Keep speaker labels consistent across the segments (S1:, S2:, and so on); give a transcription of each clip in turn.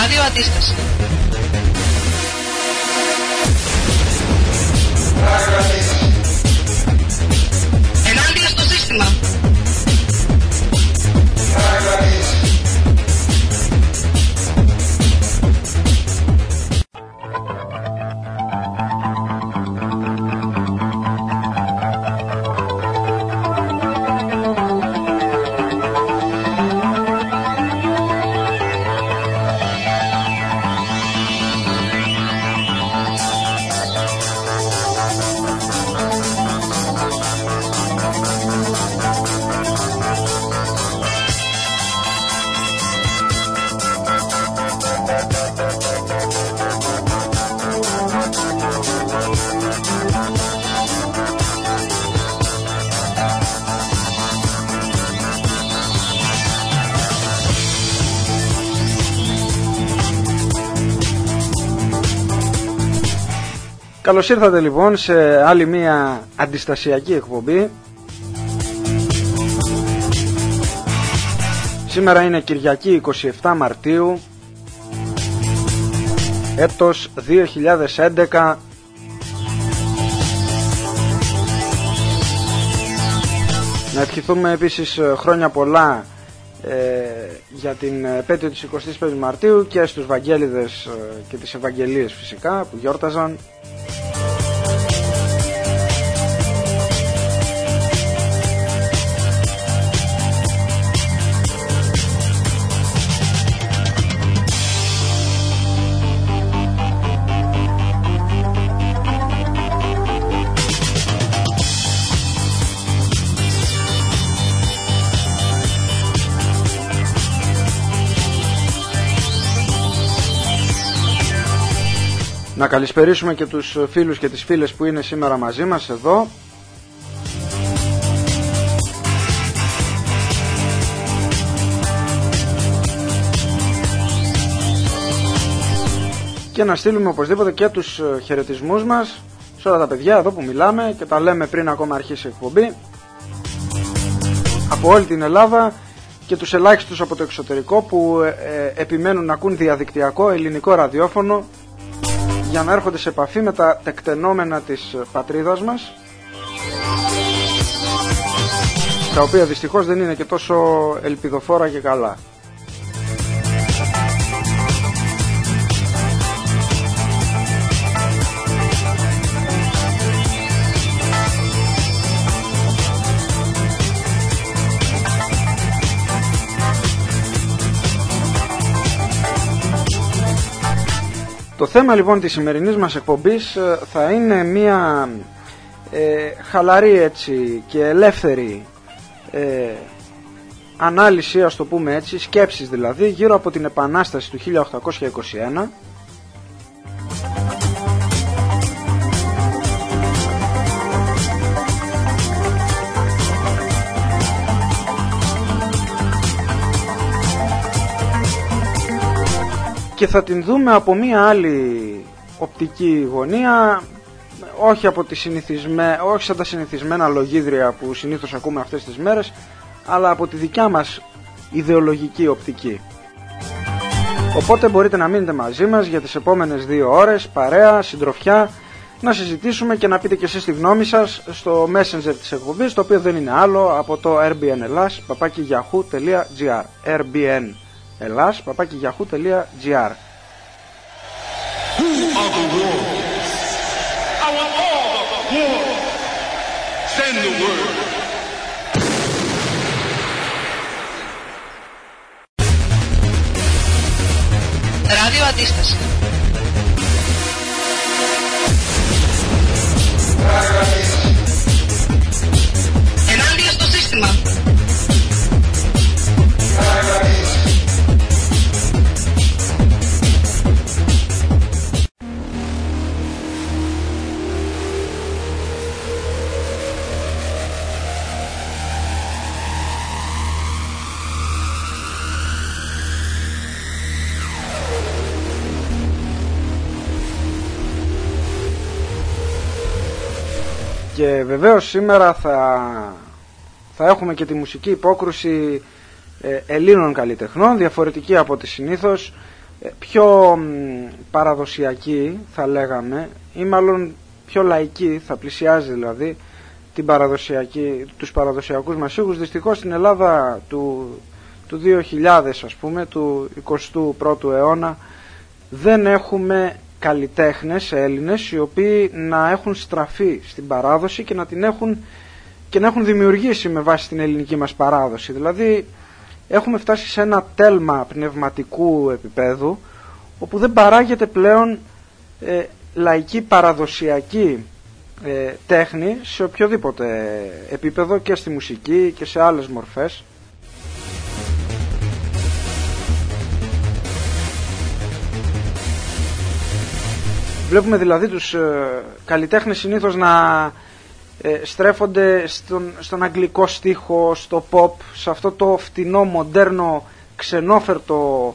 S1: Ράδιο Αντίσταση.
S2: Καλώς ήρθατε λοιπόν σε άλλη μία αντιστασιακή εκπομπή. Σήμερα είναι Κυριακή 27 Μαρτίου Έτος 2011 Να ευχηθούμε επίσης χρόνια πολλά ε, για την επέτειο της 25 Μαρτίου και στους Βαγγέλιδες ε, και τις Ευαγγελίες φυσικά που γιόρταζαν Να καλησπερίσουμε και τους φίλους και τις φίλες που είναι σήμερα μαζί μας εδώ. Και να στείλουμε οπωσδήποτε και τους χαιρετισμούς μας σε όλα τα παιδιά εδώ που μιλάμε και τα λέμε πριν ακόμα αρχίσει η εκπομπή. Από όλη την Ελλάδα και τους ελάχιστους από το εξωτερικό που ε, ε, επιμένουν να ακούν διαδικτυακό ελληνικό ραδιόφωνο για να έρχονται σε επαφή με τα τεκτενόμενα της πατρίδας μας τα οποία δυστυχώς δεν είναι και τόσο ελπιδοφόρα και καλά. Το θέμα λοιπόν της σημερινής μας εκπομπής ε, θα είναι μια ε, χαλαρή έτσι και ελεύθερη ε, ανάλυση, ας το πούμε έτσι, σκέψεις δηλαδή, γύρω από την Επανάσταση του 1821 και θα την δούμε από μία άλλη οπτική γωνία όχι, από τη συνηθισμέ... όχι σαν τα συνηθισμένα λογίδρια που συνήθως ακούμε αυτές τις μέρες αλλά από τη δικιά μας ιδεολογική οπτική. Οπότε μπορείτε να μείνετε μαζί μας για τις επόμενες δύο ώρες, παρέα, συντροφιά, να συζητήσουμε και να πείτε και εσείς τη γνώμη σας στο messenger της εκπομπής, το οποίο δεν είναι άλλο από το rbnLas, papakiyahoo.gr rbn Ελλάς, παπάκι yahoo.gr
S1: Ράδιο Αντίσταση.
S2: Και βεβαίως σήμερα θα, θα έχουμε και τη μουσική υπόκρουση ε, Ελλήνων καλλιτεχνών, διαφορετική από τη συνήθως, ε, πιο παραδοσιακή θα λέγαμε ή μάλλον πιο λαϊκή θα πλησιάζει δηλαδή την παραδοσιακή, τους παραδοσιακούς μας ήχους. Δυστυχώς στην Ελλάδα του, του 2000 ας πούμε του 21ου αιώνα δεν έχουμε καλλιτέχνες Έλληνες οι οποίοι να έχουν στραφεί στην παράδοση και να την έχουν και να έχουν δημιουργήσει με βάση την ελληνική μας παράδοση. Δηλαδή έχουμε φτάσει σε ένα τέλμα πνευματικού επίπεδου όπου δεν παράγεται πλέον ε, λαϊκή παραδοσιακή ε, τέχνη σε οποιοδήποτε επίπεδο και στη μουσική και σε άλλες μορφές. Βλέπουμε δηλαδή τους ε, καλλιτέχνες συνήθως να ε, στρέφονται στον, στον αγγλικό στίχο, στο pop, σε αυτό το φτηνό, μοντέρνο, ξενόφερτο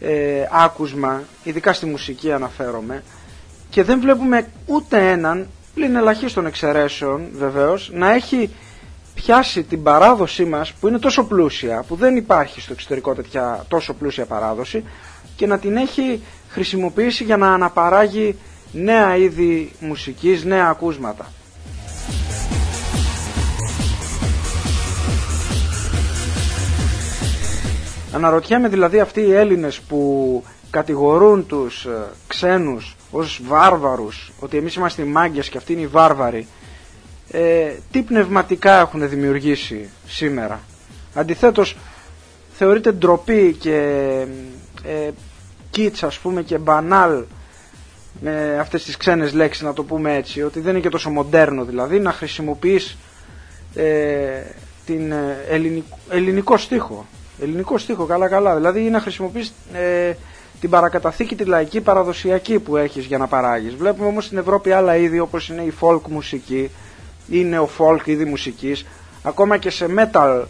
S2: ε, άκουσμα, ειδικά στη μουσική αναφέρομαι, και δεν βλέπουμε ούτε έναν, πλην ελαχίστων εξαιρέσεων βεβαίως, να έχει πιάσει την παράδοσή μας που είναι τόσο πλούσια, που δεν υπάρχει στο εξωτερικό τέτοια τόσο πλούσια παράδοση και να την έχει χρησιμοποιήσει για να αναπαράγει νέα είδη μουσικής, νέα ακούσματα. Αναρωτιέμαι δηλαδή αυτοί οι Έλληνες που κατηγορούν τους ε, ξένους ως βάρβαρους, ότι εμείς είμαστε οι μάγκες και αυτοί είναι οι βάρβαροι, ε, τι πνευματικά έχουν δημιουργήσει σήμερα; Αντιθέτως, θεωρείται ντροπή και ε, κίτς ας πούμε και μπανάλ με αυτές τις ξένες λέξεις να το πούμε έτσι, ότι δεν είναι και τόσο μοντέρνο δηλαδή να χρησιμοποιείς ε, την ε, ελληνικό, ελληνικό στίχο. Ελληνικό στίχο, καλά καλά. Δηλαδή είναι να χρησιμοποιείς ε, την παρακαταθήκη τη λαϊκή παραδοσιακή που έχεις για να παράγεις. Βλέπουμε όμως στην Ευρώπη άλλα είδη όπως είναι η folk μουσική ή νεο-folk είδη μουσικής, ακόμα και σε metal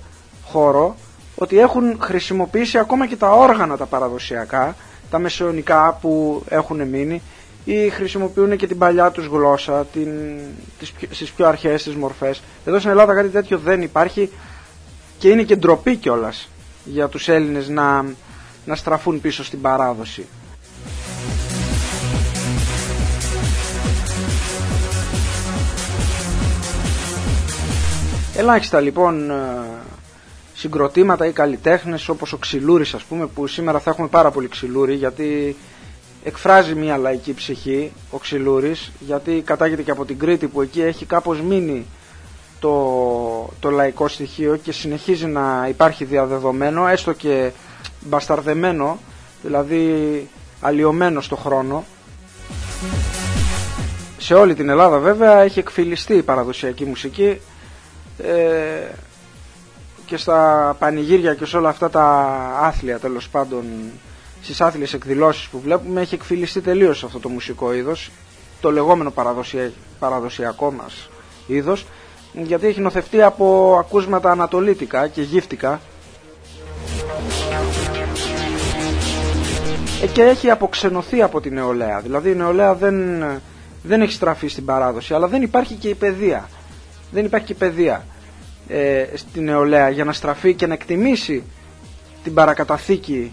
S2: χώρο, ότι έχουν χρησιμοποιήσει ακόμα και τα όργανα τα παραδοσιακά, τα μεσαιωνικά που έχουν μείνει ή χρησιμοποιούν και την παλιά τους γλώσσα την, τις, στις πιο αρχαίες τις μορφές. Εδώ στην Ελλάδα κάτι τέτοιο δεν υπάρχει και είναι και ντροπή κιόλας για τους Έλληνες να, να στραφούν πίσω στην παράδοση. Ελάχιστα λοιπόν ε, συγκροτήματα ή καλλιτέχνες όπως ο Ξυλούρης ας πούμε που σήμερα θα έχουμε πάρα πολύ Ξυλούρη γιατί εκφράζει μια λαϊκή ψυχή ο Ξυλούρης γιατί κατάγεται και από την Κρήτη που εκεί έχει κάπως μείνει το, το λαϊκό στοιχείο και συνεχίζει να υπάρχει διαδεδομένο έστω και μπασταρδεμένο δηλαδή αλλοιωμένο στο χρόνο. Σε όλη την Ελλάδα βέβαια έχει εκφυλιστεί η παραδοσιακή μουσική. Ε, και στα πανηγύρια και σε όλα αυτά τα άθλια τέλος πάντων στις άθλιες εκδηλώσεις που βλέπουμε έχει εκφυλιστεί τελείως αυτό το μουσικό είδος το λεγόμενο παραδοσιακό μας είδος γιατί έχει νοθευτεί από ακούσματα ανατολίτικα και γύφτικα. Ε, και έχει αποξενωθεί από την νεολαία. Δηλαδή η νεολαία δεν, δεν έχει στραφεί στην παράδοση αλλά δεν υπάρχει και η παιδεία. Δεν υπάρχει και η παιδεία ε, στην νεολαία για να στραφεί και να εκτιμήσει την παρακαταθήκη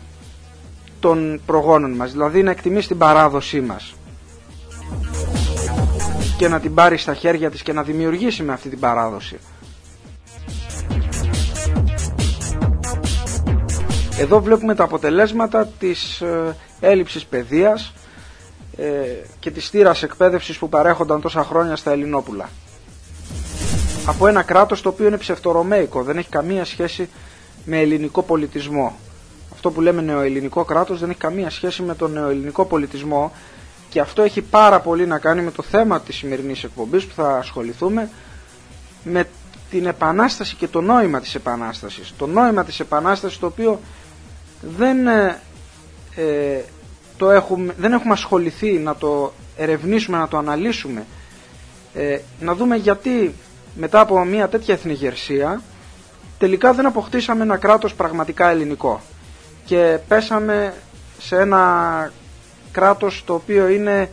S2: των προγόνων μας, δηλαδή να εκτιμήσει την παράδοσή μας και να την πάρει στα χέρια της και να δημιουργήσει με αυτή την παράδοση. Εδώ βλέπουμε τα αποτελέσματα της ε, έλλειψης παιδείας ε, και της στήρας εκπαίδευσης που παρέχονταν τόσα χρόνια στα Ελληνόπουλα. Από ένα κράτος το οποίο είναι ψευτορωμαϊκό, δεν έχει καμία σχέση με ελληνικό πολιτισμό αυτό που λέμε νεοελληνικό κράτος δεν έχει καμία σχέση με τον νεοελληνικό πολιτισμό και αυτό έχει πάρα πολύ να κάνει με το θέμα της σημερινής εκπομπής που θα ασχοληθούμε με την επανάσταση και το νόημα της επανάστασης. Το νόημα της επανάστασης το οποίο δεν, ε, ε, το έχουμε, δεν έχουμε ασχοληθεί να το ερευνήσουμε, να το αναλύσουμε, ε, να δούμε γιατί μετά από μια τέτοια εθνικερσία τελικά δεν αποκτήσαμε ένα κράτος πραγματικά ελληνικό και πέσαμε σε ένα κράτος το οποίο είναι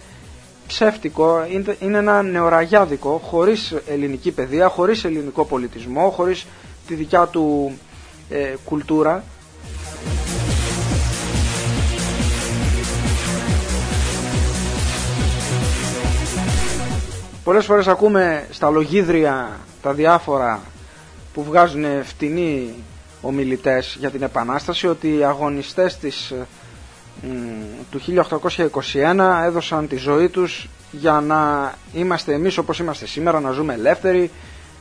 S2: ψεύτικο, είναι ένα νεοραγιάδικο, χωρίς ελληνική παιδεία, χωρίς ελληνικό πολιτισμό, χωρίς τη δικιά του ε, κουλτούρα. Πολλές φορές ακούμε στα λογίδρια τα διάφορα που βγάζουν φτηνοί ομιλητές για την Επανάσταση ότι οι αγωνιστές της, του 1821 έδωσαν τη ζωή τους για να είμαστε εμείς όπως είμαστε σήμερα, να ζούμε ελεύθεροι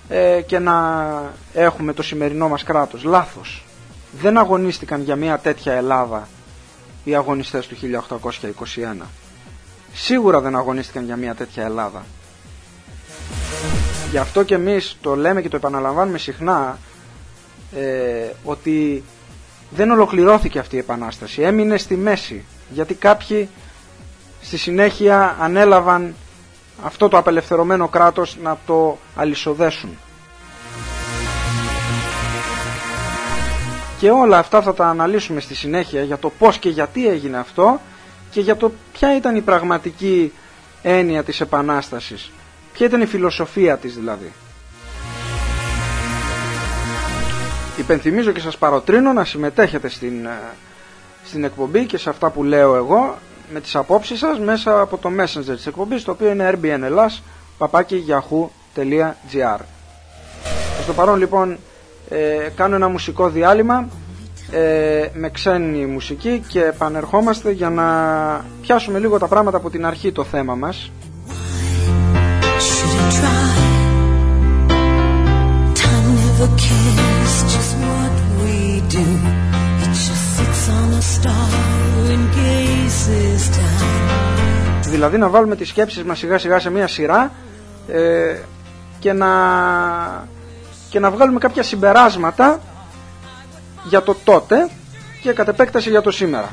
S2: ε, και να έχουμε το σημερινό μας κράτος. Λάθος. Δεν αγωνίστηκαν για μια τέτοια Ελλάδα οι αγωνιστές του 1821. Σίγουρα δεν αγωνίστηκαν για μια τέτοια Ελλάδα. Γι' αυτό και εμείς το λέμε και το επαναλαμβάνουμε συχνά ε, ότι δεν ολοκληρώθηκε αυτή η επανάσταση. Έμεινε στη μέση. Γιατί κάποιοι στη συνέχεια ανέλαβαν αυτό το απελευθερωμένο κράτος να το αλυσοδέσουν. Και όλα αυτά θα τα αναλύσουμε στη συνέχεια για το πώς και γιατί έγινε αυτό και για το ποια ήταν η πραγματική έννοια της Επανάστασης. Ποια ήταν η φιλοσοφία της δηλαδή; Υπενθυμίζω και σας παροτρύνω να συμμετέχετε στην, ε, στην εκπομπή και σε αυτά που λέω εγώ με τις απόψεις σας μέσα από το messenger της εκπομπής το οποίο είναι rbnlas papaki.yahoo.gr Στο παρόν λοιπόν ε, κάνω ένα μουσικό διάλειμμα ε, με ξένη μουσική και επανερχόμαστε για να πιάσουμε λίγο τα πράγματα από την αρχή το θέμα μας Δηλαδή να βάλουμε τις σκέψεις μας σιγά σιγά σε μια σειρά ε, και, να, και να βγάλουμε κάποια συμπεράσματα για το τότε και κατ' επέκταση για το σήμερα.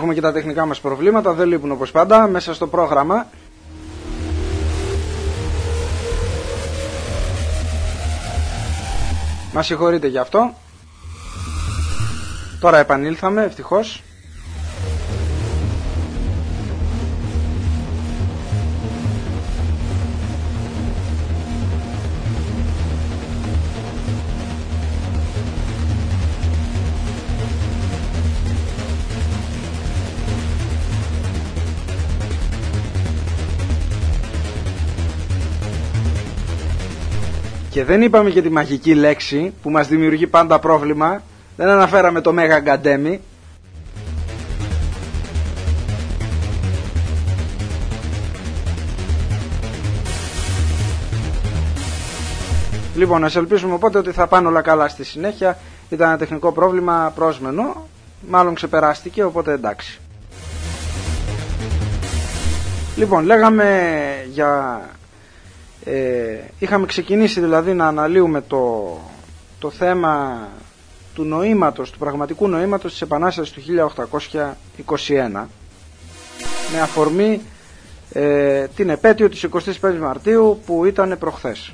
S2: Έχουμε και τα τεχνικά μας προβλήματα, δεν λείπουν όπως πάντα, μέσα στο πρόγραμμα. Μας συγχωρείτε γι' αυτό. Τώρα επανήλθαμε, ευτυχώς. Και δεν είπαμε και τη μαγική λέξη που μας δημιουργεί πάντα πρόβλημα. Δεν αναφέραμε το Μέγα Γκαντέμι. Λοιπόν, ας ελπίσουμε οπότε ότι θα πάνε όλα καλά στη συνέχεια. Ήταν ένα τεχνικό πρόβλημα πρόσμενο. Μάλλον ξεπεράστηκε, οπότε εντάξει. Λοιπόν, λέγαμε για ε, είχαμε ξεκινήσει δηλαδή να αναλύουμε το, το θέμα του νοήματος, του πραγματικού νοήματος της Επανάστασης του 1821 με αφορμή ε, την επέτειο της 25 Μαρτίου που ήταν προχθές.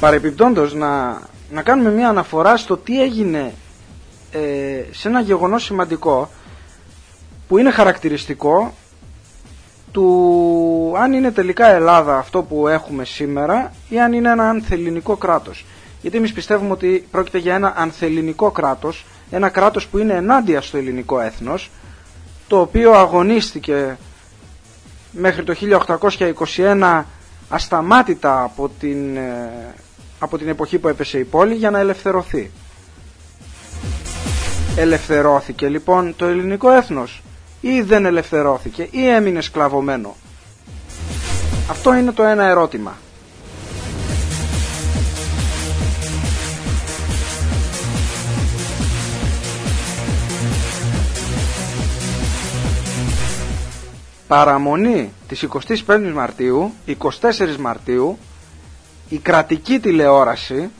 S2: Παρεπιπτόντως να, να κάνουμε μια αναφορά στο τι έγινε ε, σε ένα γεγονός σημαντικό που είναι χαρακτηριστικό του αν είναι τελικά Ελλάδα αυτό που έχουμε σήμερα ή αν είναι ένα ανθεληνικό κράτος. Γιατί εμείς πιστεύουμε ότι πρόκειται για ένα ανθεληνικό κράτος, ένα κράτος που είναι ενάντια στο ελληνικό έθνος, το οποίο αγωνίστηκε μέχρι το 1821 ασταμάτητα από την ε, από την εποχή που έπεσε η πόλη για να ελευθερωθεί. Ελευθερώθηκε λοιπόν το ελληνικό έθνος ή δεν ελευθερώθηκε ή έμεινε σκλαβωμένο; Αυτό είναι το ένα ερώτημα. Παραμονή της 25ης Μαρτίου, 24 Μαρτίου, η κρατική τηλεόραση,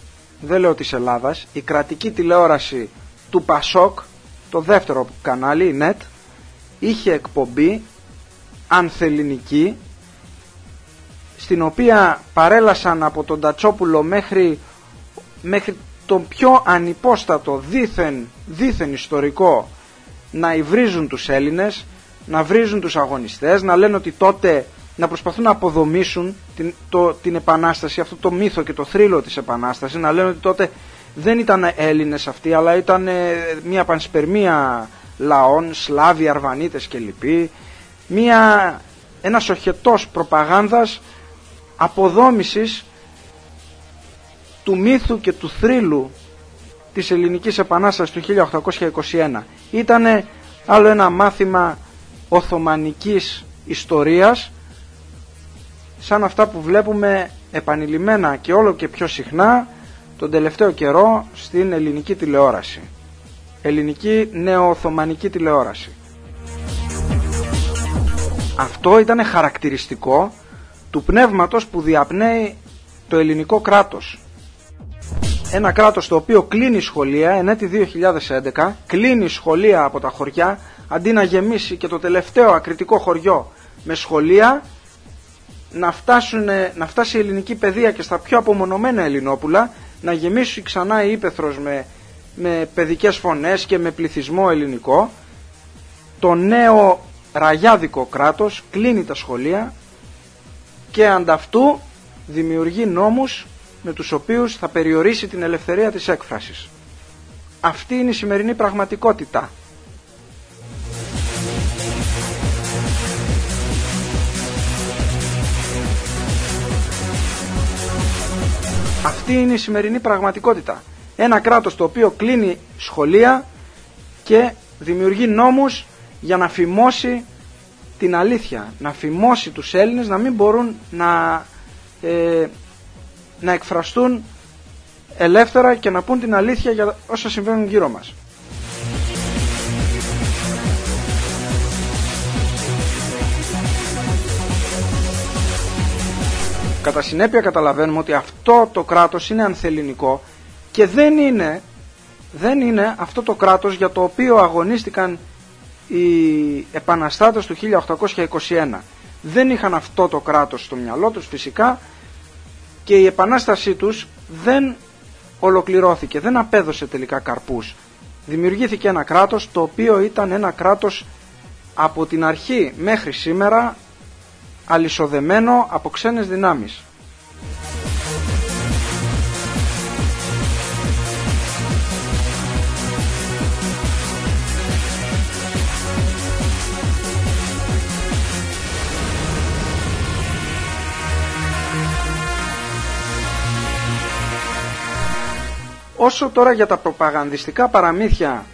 S2: δεν λέω της Ελλάδας, η κρατική τηλεόραση του Πασόκ, το δεύτερο κανάλι, η ΝΕΤ, είχε εκπομπή ανθεληνική, στην οποία παρέλασαν από τον Τατσόπουλο μέχρι, μέχρι τον πιο ανυπόστατο δίθεν, δίθεν ιστορικό να υβρίζουν τους Έλληνες, να βρίζουν τους αγωνιστές, να λένε ότι τότε να προσπαθούν να αποδομήσουν την, το, την Επανάσταση, αυτό το μύθο και το θρύλο της Επανάστασης, να λένε ότι τότε δεν ήταν Έλληνες αυτοί, αλλά ήταν ε, μια πανσπερμία λαών, Σλάβοι, Αρβανίτες κλπ. Μια, ένας οχετός προπαγάνδας αποδόμησης του μύθου και του θρύλου της ελληνικής επανάστασης του 1821. Ήτανε άλλο ένα μάθημα Οθωμανικής ιστορίας σαν αυτά που βλέπουμε επανειλημμένα και όλο και πιο συχνά τον τελευταίο καιρό στην ελληνική τηλεόραση. Ελληνική νεοοθωμανική τηλεόραση. Αυτό ήταν χαρακτηριστικό του πνεύματος που διαπνέει το ελληνικό κράτος. Ένα κράτος το οποίο κλείνει σχολεία εν έτη 2011, κλείνει σχολεία από τα χωριά, αντί να γεμίσει και το τελευταίο ακριτικό χωριό με σχολεία, να, φτάσουν, να φτάσει η ελληνική παιδεία και στα πιο απομονωμένα Ελληνόπουλα να γεμίσει ξανά η ύπεθρος με, με παιδικές φωνές και με πληθυσμό ελληνικό το νέο ραγιάδικο κράτος κλείνει τα σχολεία και ανταυτού δημιουργεί νόμους με τους οποίους θα περιορίσει την ελευθερία της έκφρασης. Αυτή είναι η σημερινή πραγματικότητα. Αυτή είναι η σημερινή πραγματικότητα. Ένα κράτος το οποίο κλείνει σχολεία και δημιουργεί νόμους για να φημώσει την αλήθεια, να φημώσει τους Έλληνες να μην μπορούν να, ε, να εκφραστούν ελεύθερα και να πούν την αλήθεια για όσα συμβαίνουν γύρω μας. Κατά συνέπεια καταλαβαίνουμε ότι αυτό το κράτος είναι ανθεληνικό και δεν είναι, δεν είναι αυτό το κράτος για το οποίο αγωνίστηκαν οι επαναστάτες του 1821. Δεν είχαν αυτό το κράτος στο μυαλό τους φυσικά και η επανάστασή τους δεν ολοκληρώθηκε, δεν απέδωσε τελικά καρπούς. Δημιουργήθηκε ένα κράτος το οποίο ήταν ένα κράτος από την αρχή μέχρι σήμερα αλυσοδεμένο από ξένες δυνάμεις. Όσο τώρα για τα προπαγανδιστικά παραμύθια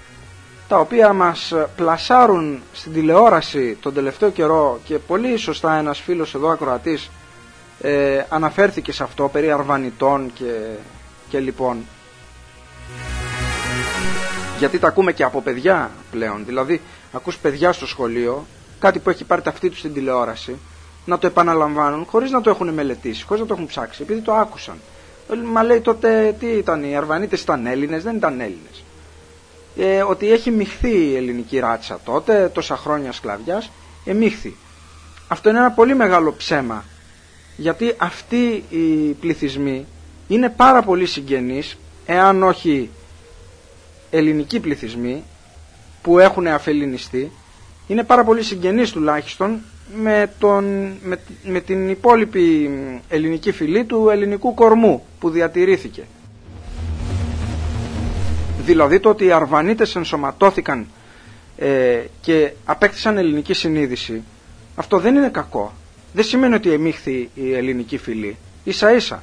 S2: τα οποία μας πλασάρουν στην τηλεόραση τον τελευταίο καιρό και πολύ σωστά ένας φίλος εδώ ακροατής ε, αναφέρθηκε σε αυτό περί αρβανιτών και, και λοιπόν. Γιατί τα ακούμε και από παιδιά πλέον. Δηλαδή ακούς παιδιά στο σχολείο κάτι που έχει πάρει ταυτί τους στην τηλεόραση να το επαναλαμβάνουν χωρίς να το έχουν μελετήσει, χωρίς να το έχουν ψάξει επειδή το άκουσαν. Μα λέει τότε τι ήταν, οι Αρβανίτες ήταν Έλληνες, δεν ήταν Έλληνες. Ε, ότι έχει μειχθεί η ελληνική ράτσα τότε, τόσα χρόνια σκλαβιάς, εμίχθη. Αυτό είναι ένα πολύ μεγάλο ψέμα, γιατί αυτοί οι πληθυσμοί είναι πάρα πολύ συγγενείς, εάν όχι ελληνικοί πληθυσμοί, που έχουν αφελινιστεί, είναι πάρα πολύ συγγενείς τουλάχιστον με, τον, με, με την υπόλοιπη ελληνική φυλή του ελληνικού κορμού που διατηρήθηκε. Δηλαδή το ότι οι Αρβανίτες ενσωματώθηκαν ε, και απέκτησαν ελληνική συνείδηση αυτό δεν είναι κακό. Δεν σημαίνει ότι εμίχθη η ελληνική φυλή. Ίσα ίσα.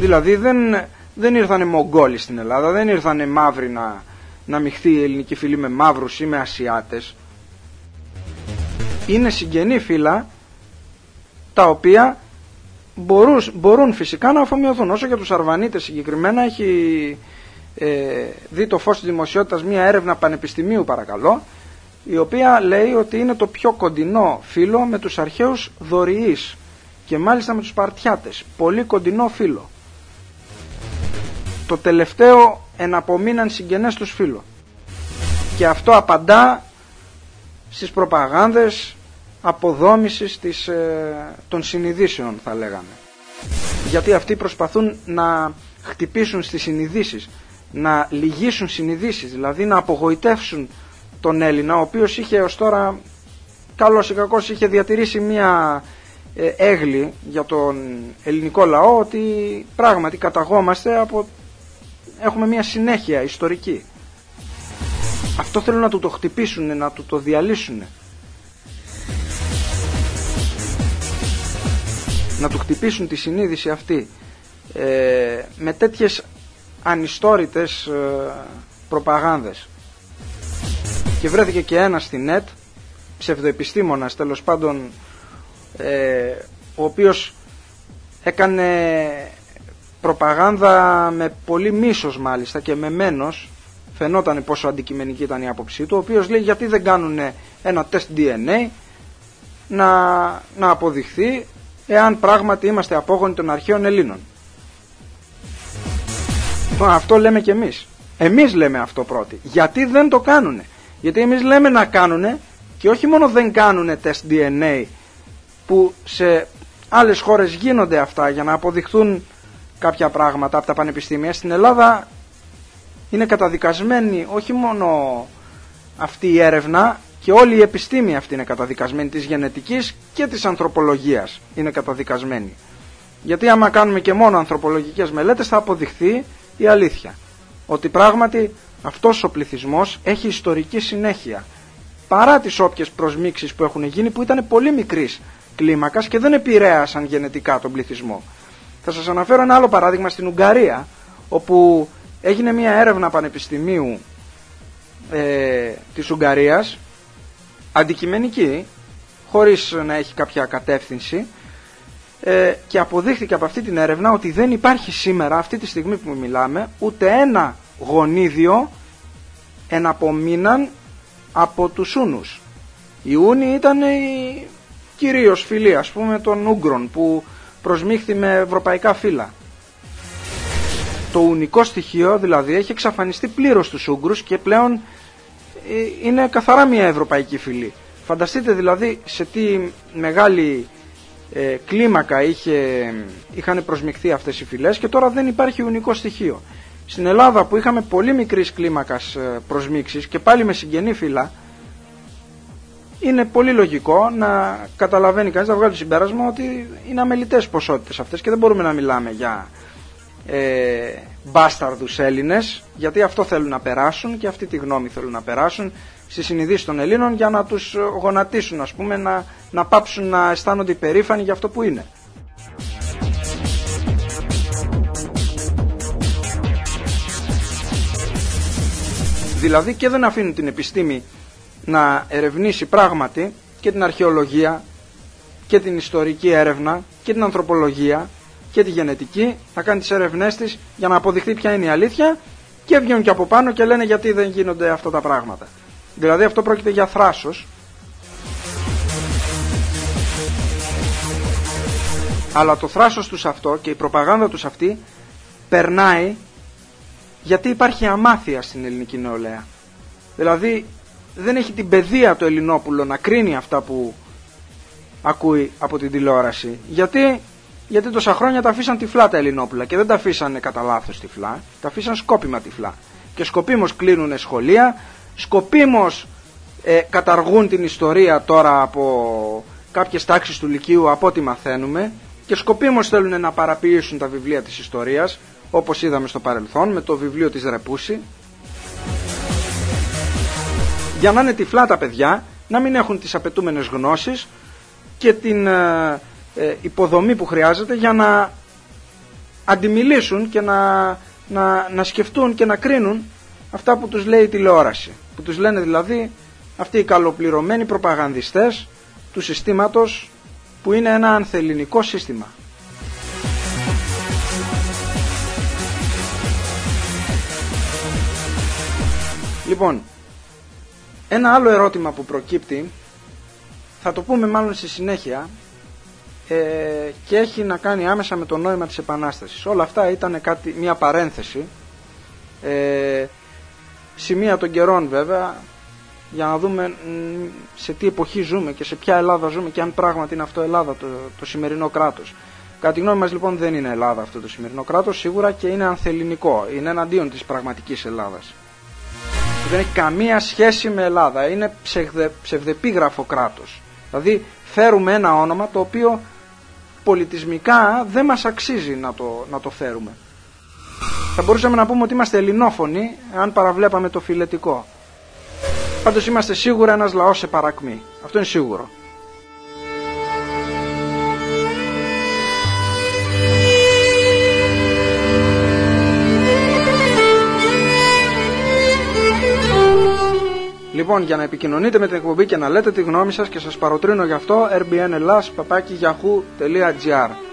S2: Δηλαδή δεν, δεν ήρθανε Μογγόλοι στην Ελλάδα, δεν ήρθανε μαύροι να, να μειχθεί η ελληνική φυλή με μαύρους ή με Ασιάτες είναι συγγενή φύλλα τα οποία μπορούν, μπορούν φυσικά να αφομοιωθούν. Όσο για τους Αρβανίτες συγκεκριμένα έχει ε, δει το φως της δημοσιότητας μία έρευνα πανεπιστημίου παρακαλώ η οποία λέει ότι είναι το πιο κοντινό φύλλο με τους αρχαίους δωριείς και μάλιστα με τους Παρτιάτες. Πολύ κοντινό φύλλο. Το τελευταίο εναπομείναν συγγενές τους φύλλο. Και αυτό απαντά στις προπαγάνδες αποδόμησης της, ε, των συνειδήσεων θα λέγαμε. Γιατί αυτοί προσπαθούν να χτυπήσουν στις συνειδήσεις, να λυγίσουν συνειδήσεις, δηλαδή να απογοητεύσουν τον Έλληνα, ο οποίος είχε ως τώρα, καλός ή κακός, είχε διατηρήσει μία ε, έγλη για τον ελληνικό λαό ότι πράγματι καταγόμαστε από έχουμε μια συνέχεια ιστορική. Αυτό θέλουν να του το χτυπήσουν να του το διαλύσουν να του χτυπήσουν τη συνείδηση αυτή ε, με τέτοιες ανιστόρητες ε, προπαγάνδες και βρέθηκε και ένας στη ΝΕΤ ψευδοεπιστήμονας τέλος πάντων ε, ο οποίος έκανε προπαγάνδα με πολύ μίσος μάλιστα και με μένος φαινόταν πόσο αντικειμενική ήταν η άποψή του ο οποίος λέει γιατί δεν κάνουν ένα τεστ DNA να, να αποδειχθεί εάν πράγματι είμαστε απόγονοι των αρχαίων Ελλήνων. Αυτό λέμε και εμείς. Εμείς λέμε αυτό πρώτοι. Γιατί δεν το κάνουνε; Γιατί εμείς λέμε να κάνουνε και όχι μόνο δεν κάνουνε τεστ DNA που σε άλλες χώρες γίνονται αυτά για να αποδειχθούν κάποια πράγματα από τα πανεπιστήμια. Στην Ελλάδα είναι καταδικασμένη όχι μόνο αυτή η έρευνα και όλη η επιστήμη αυτή είναι καταδικασμένη της γενετικής και της ανθρωπολογίας είναι καταδικασμένη. Γιατί άμα κάνουμε και μόνο ανθρωπολογικές μελέτες θα αποδειχθεί η αλήθεια. Ότι πράγματι αυτός ο πληθυσμός έχει ιστορική συνέχεια. Παρά τις όποιες προσμίξεις που έχουν γίνει που ήταν πολύ μικρής κλίμακας και δεν επηρέασαν γενετικά τον πληθυσμό. Θα σας αναφέρω ένα άλλο παράδειγμα στην Ουγγαρία όπου έγινε μια έρευνα πανεπιστημίου ε, της Ουγγαρίας αντικειμενική χωρίς να έχει κάποια κατεύθυνση ε, και αποδείχθηκε από αυτή την έρευνα ότι δεν υπάρχει σήμερα αυτή τη στιγμή που μιλάμε ούτε ένα γονίδιο εναπομείναν από τους Ούνους. Οι Ούνοι ήταν οι κυρίως φίλοι ας πούμε των Ούγκρων που προσμίχθη με ευρωπαϊκά φύλλα. Το ουνικό στοιχείο δηλαδή έχει εξαφανιστεί πλήρως στους Ούγκρους και πλέον ε, είναι καθαρά μια ευρωπαϊκή φυλή. Φανταστείτε δηλαδή σε τι μεγάλη ε, κλίμακα είχε, είχαν προσμιχθεί αυτές οι φυλές και τώρα δεν υπάρχει ουνικό στοιχείο. Στην Ελλάδα που είχαμε πολύ μικρής κλίμακας ε, προσμίξεις και πάλι με συγγενή φύλλα είναι πολύ λογικό να καταλαβαίνει κανείς να βγάλει το συμπέρασμα ότι είναι αμελητές ποσότητες αυτές και δεν μπορούμε να μιλάμε για ε, μπάσταρδους Έλληνες γιατί αυτό θέλουν να περάσουν και αυτή τη γνώμη θέλουν να περάσουν στη συνειδήση των Ελλήνων για να τους γονατίσουν ας πούμε να, να πάψουν να αισθάνονται υπερήφανοι για αυτό που είναι. Δηλαδή και δεν αφήνουν την επιστήμη να ερευνήσει πράγματι και την αρχαιολογία και την ιστορική έρευνα και την ανθρωπολογία και τη γενετική να κάνει τις έρευνές της για να αποδειχθεί ποια είναι η αλήθεια και βγαίνουν και από πάνω και λένε γιατί δεν γίνονται αυτά τα πράγματα. Δηλαδή αυτό πρόκειται για θράσος αλλά το θράσος τους αυτό και η προπαγάνδα τους αυτή περνάει γιατί υπάρχει αμάθεια στην ελληνική νεολαία. Δηλαδή δεν έχει την παιδεία το Ελληνόπουλο να κρίνει αυτά που ακούει από την τηλεόραση. Γιατί, γιατί τόσα χρόνια τα αφήσαν τυφλά τα Ελληνόπουλα και δεν τα αφήσαν κατά λάθος τυφλά, τα αφήσαν σκόπιμα τυφλά. Και σκοπίμως κλείνουν σχολεία, σκοπίμως ε, καταργούν την ιστορία τώρα από κάποιες τάξεις του Λυκείου από ό,τι μαθαίνουμε και σκοπίμως θέλουν να παραποιήσουν τα βιβλία της ιστορίας όπως είδαμε στο παρελθόν με το βιβλίο της Ρεπούση. Για να είναι τυφλά τα παιδιά, να μην έχουν τις απαιτούμενες γνώσεις και την ε, ε, υποδομή που χρειάζεται για να αντιμιλήσουν και να, να, να σκεφτούν και να κρίνουν αυτά που τους λέει η τηλεόραση. Που τους λένε δηλαδή αυτοί οι καλοπληρωμένοι προπαγανδιστές του συστήματος που είναι ένα ανθεληνικό σύστημα. Λοιπόν, ένα άλλο ερώτημα που προκύπτει, θα το πούμε μάλλον στη συνέχεια, ε, και έχει να κάνει άμεσα με το νόημα της Επανάστασης. Όλα αυτά ήταν κάτι, μια παρένθεση, ε, σημεία των καιρών βέβαια, για να δούμε σε τι εποχή ζούμε και σε ποια Ελλάδα ζούμε και αν πράγματι είναι αυτό Ελλάδα το, το σημερινό κράτος. Κατά τη γνώμη μας λοιπόν δεν είναι Ελλάδα αυτό το σημερινό κράτος, σίγουρα και είναι ανθεληνικό, είναι εναντίον της πραγματικής Ελλάδας δεν έχει καμία σχέση με Ελλάδα. Είναι ψευδε, ψευδεπίγραφο κράτος. Δηλαδή φέρουμε ένα όνομα το οποίο πολιτισμικά δεν μας αξίζει να το, να το φέρουμε. Θα μπορούσαμε να πούμε ότι είμαστε ελληνόφωνοι αν παραβλέπαμε το φιλετικό. Πάντως είμαστε σίγουρα ένας λαός σε παρακμή. Αυτό είναι σίγουρο. Λοιπόν, για να επικοινωνείτε με την εκπομπή και να λέτε τη γνώμη σας και σας παροτρύνω γι' αυτό, rbnlas.yahoo.gr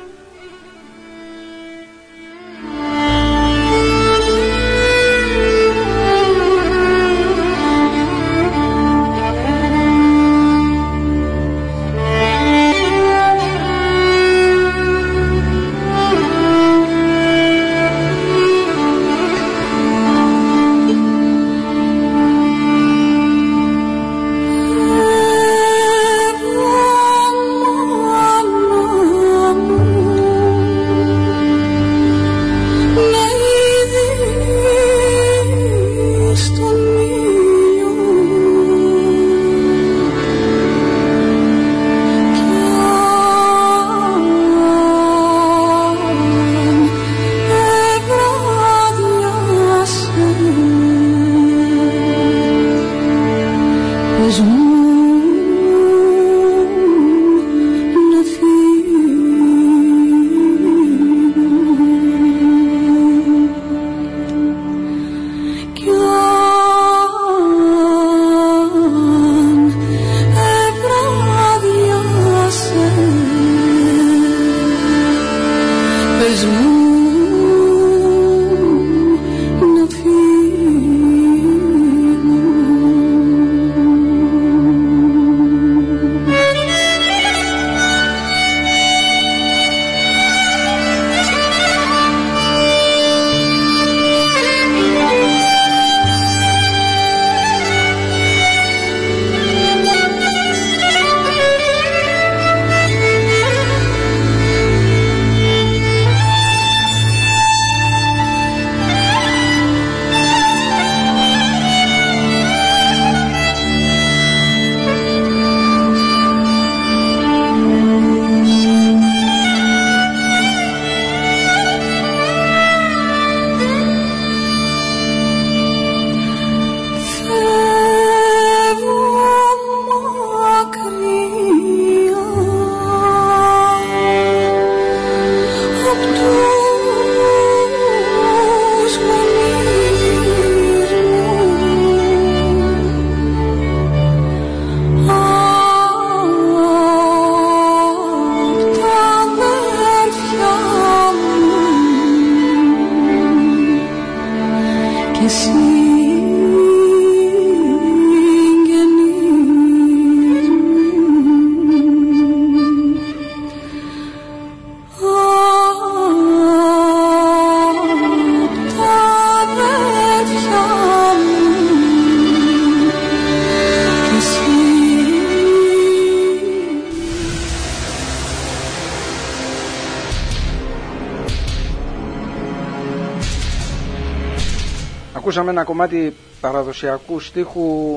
S2: ένα κομμάτι παραδοσιακού στίχου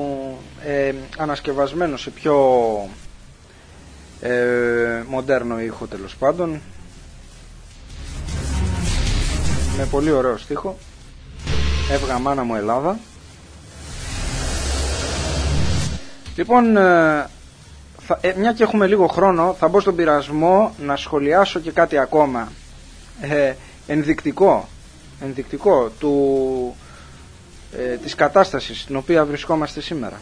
S2: ε, ανασκευασμένο σε πιο ε, μοντέρνο ήχο τέλος πάντων. Με πολύ ωραίο στίχο. Έβγα μάνα μου Ελλάδα. Λοιπόν, ε, θα, ε, μια και έχουμε λίγο χρόνο θα μπω στον πειρασμό να σχολιάσω και κάτι ακόμα. Ε, ενδεικτικό ενδεικτικό του, ε, της κατάστασης στην οποία βρισκόμαστε σήμερα.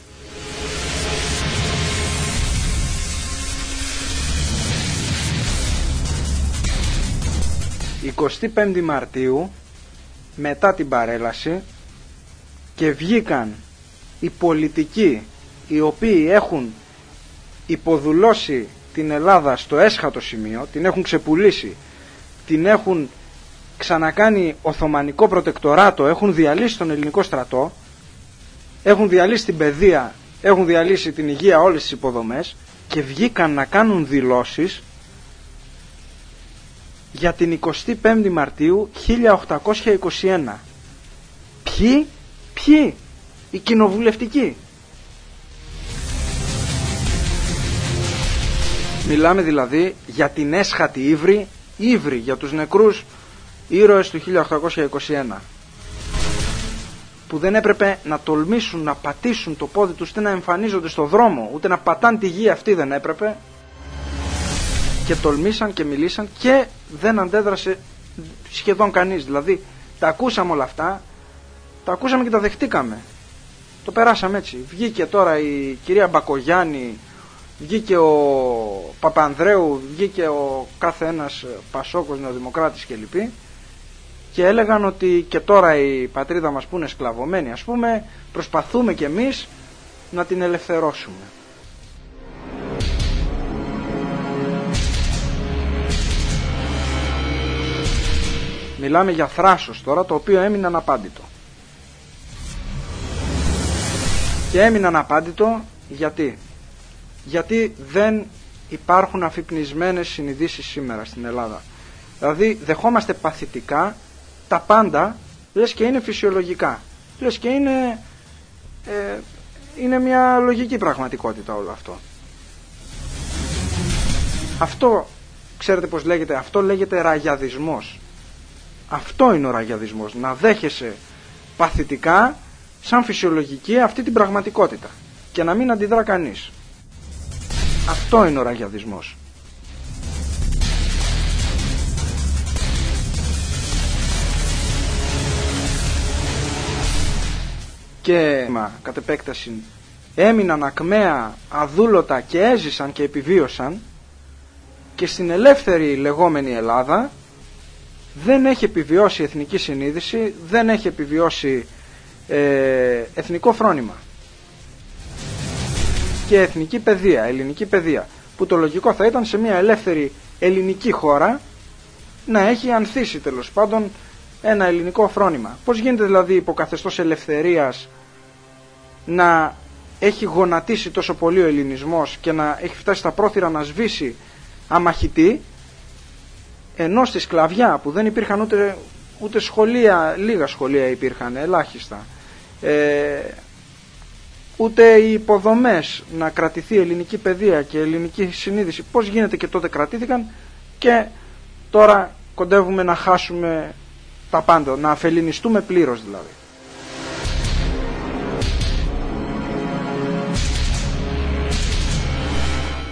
S2: «25 Μαρτίου μετά την παρέλαση και βγήκαν οι πολιτικοί οι οποίοι έχουν υποδουλώσει την Ελλάδα στο έσχατο σημείο, την έχουν ξεπουλήσει, την έχουν ξανακάνει Οθωμανικό προτεκτοράτο, έχουν διαλύσει τον ελληνικό στρατό, έχουν διαλύσει την παιδεία, έχουν διαλύσει την υγεία, όλες τις υποδομές και βγήκαν να κάνουν δηλώσεις για την 25η Μαρτίου 1821. Ποιοι, ποιοι, οι κοινοβουλευτικοί. Μιλάμε δηλαδή για την έσχατη ύβρη, ύβρη για τους νεκρούς ήρωες του 1821 που δεν έπρεπε να τολμήσουν να πατήσουν το πόδι τους ούτε να εμφανίζονται στο δρόμο ούτε να πατάν τη γη αυτή δεν έπρεπε. Και τολμήσαν και μιλήσαν και δεν αντέδρασε σχεδόν κανείς. Δηλαδή τα ακούσαμε όλα αυτά τα ακούσαμε και τα δεχτήκαμε. Το περάσαμε έτσι. Βγήκε τώρα η κυρία Μπακογιάννη βγήκε ο Παπανδρέου βγήκε ο κάθε ένας Πασόκος Νεοδημοκράτης και λοιποί και έλεγαν ότι και τώρα η πατρίδα μας που είναι σκλαβωμένη ας πούμε προσπαθούμε κι εμείς να την ελευθερώσουμε. Μιλάμε για θράσος τώρα το οποίο έμεινε αναπάντητο. Και έμεινε αναπάντητο γιατί; Γιατί δεν υπάρχουν αφυπνισμένες συνειδήσεις σήμερα στην Ελλάδα. Δηλαδή δεχόμαστε παθητικά τα πάντα λες και είναι φυσιολογικά. Λες και είναι, ε, είναι μια λογική πραγματικότητα όλο αυτό. Αυτό, ξέρετε πως λέγεται, αυτό λέγεται ραγιαδισμός. Αυτό είναι ο ραγιαδισμός, να δέχεσαι παθητικά σαν φυσιολογική αυτή την πραγματικότητα και να μην αντιδρά κανείς. Αυτό είναι ο ραγιαδισμός. Και μα, κατ' επέκταση έμειναν ακμαία αδούλωτα και έζησαν και επιβίωσαν και στην ελεύθερη λεγόμενη Ελλάδα δεν έχει επιβιώσει εθνική συνείδηση, δεν έχει επιβιώσει ε, εθνικό φρόνημα και εθνική παιδεία, ελληνική παιδεία που το λογικό θα ήταν σε μια ελεύθερη ελληνική χώρα να έχει ανθίσει τέλος πάντων ένα ελληνικό φρόνημα. Πώς γίνεται δηλαδή υποκαθεστώς ελευθερίας να έχει γονατίσει τόσο πολύ ο ελληνισμός και να έχει φτάσει στα πρόθυρα να σβήσει αμαχητή ενώ στη σκλαβιά που δεν υπήρχαν ούτε, ούτε σχολεία, λίγα σχολεία υπήρχαν, ελάχιστα ε, ούτε οι υποδομές να κρατηθεί ελληνική παιδεία και ελληνική συνείδηση πώς γίνεται και τότε κρατήθηκαν και τώρα κοντεύουμε να χάσουμε τα πάντα, να αφελινιστούμε πλήρως δηλαδή.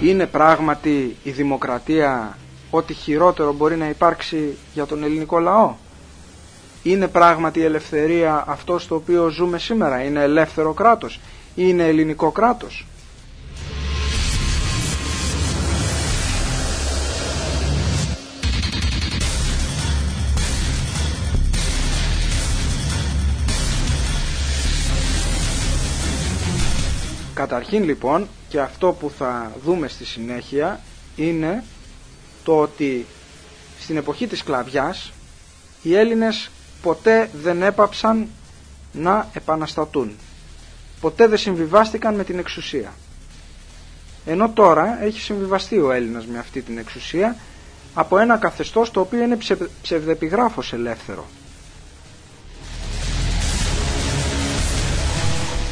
S2: Είναι πράγματι η δημοκρατία ό,τι χειρότερο μπορεί να υπάρξει για τον ελληνικό λαό; Είναι πράγματι η ελευθερία αυτός στο οποίο ζούμε σήμερα; Είναι ελεύθερο κράτος. Είναι ελληνικό κράτος; Καταρχήν λοιπόν και αυτό που θα δούμε στη συνέχεια είναι το ότι στην εποχή της σκλαβιάς οι Έλληνες ποτέ δεν έπαψαν να επαναστατούν. Ποτέ δεν συμβιβάστηκαν με την εξουσία. Ενώ τώρα έχει συμβιβαστεί ο Έλληνας με αυτή την εξουσία από ένα καθεστώς το οποίο είναι ψευ, ψευδεπιγράφος ελεύθερο.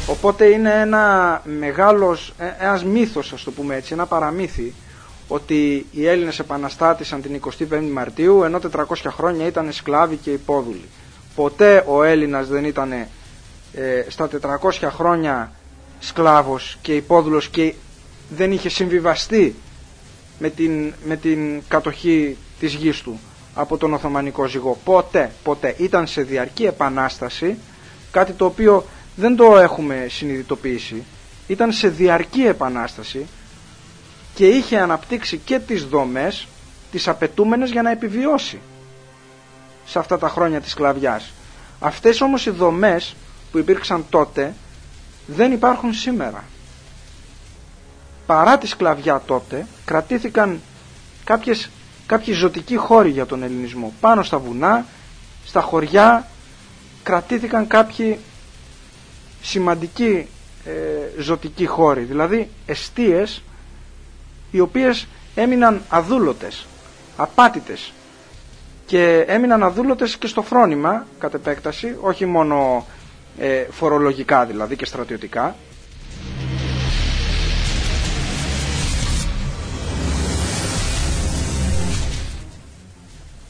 S2: Οπότε είναι ένα μεγάλος, ε, ένας μύθος ας το πούμε έτσι, ένα παραμύθι ότι οι Έλληνες επαναστάτησαν την 25η Μαρτίου ενώ 400 χρόνια ήταν σκλάβοι και υπόδουλοι. Ποτέ ο Έλληνας δεν ήταν ε, στα 400 χρόνια σκλάβος και υπόδουλος και δεν είχε συμβιβαστεί με την, με την κατοχή της γης του από τον Οθωμανικό ζυγό. Ποτέ, ποτέ. Ήταν σε διαρκή επανάσταση, κάτι το οποίο δεν το έχουμε συνειδητοποιήσει. Ήταν σε διαρκή επανάσταση και είχε αναπτύξει και τις δομές τις απαιτούμενες για να επιβιώσει σε αυτά τα χρόνια της σκλαβιάς. Αυτές όμως οι δομές που υπήρξαν τότε δεν υπάρχουν σήμερα. Παρά τη σκλαβιά τότε κρατήθηκαν κάποιες, κάποιοι ζωτικοί χώροι για τον ελληνισμό. Πάνω στα βουνά, στα χωριά κρατήθηκαν κάποιοι σημαντικοί ε, ζωτικοί χώροι, δηλαδή εστίες οι οποίες έμειναν αδούλωτες, απάτητες και έμειναν αδούλωτες και στο φρόνημα κατ' επέκταση, όχι μόνο ε, φορολογικά δηλαδή και στρατιωτικά.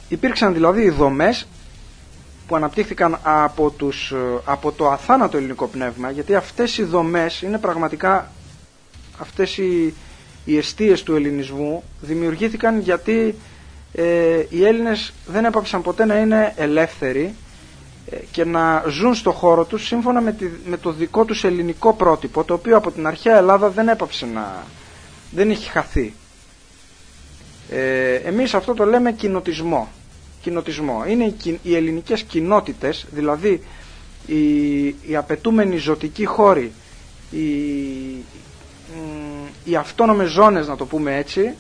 S2: Υπήρξαν δηλαδή δομές που αναπτύχθηκαν από, τους, από το αθάνατο ελληνικό πνεύμα γιατί αυτές οι δομές είναι πραγματικά αυτές οι, οι αιστείες του ελληνισμού δημιουργήθηκαν γιατί ε, οι Έλληνες δεν έπαψαν ποτέ να είναι ελεύθεροι ε, και να ζουν στο χώρο τους σύμφωνα με, τη, με το δικό τους ελληνικό πρότυπο το οποίο από την αρχαία Ελλάδα δεν έπαψε να δεν έχει χαθεί. Ε, εμείς αυτό το λέμε κοινοτισμό κοινοτισμό είναι οι, οι ελληνικές κοινότητες δηλαδή οι, οι απαιτούμενοι ζωτικοί χώροι οι, οι αυτόνομες ζώνες να το πούμε έτσι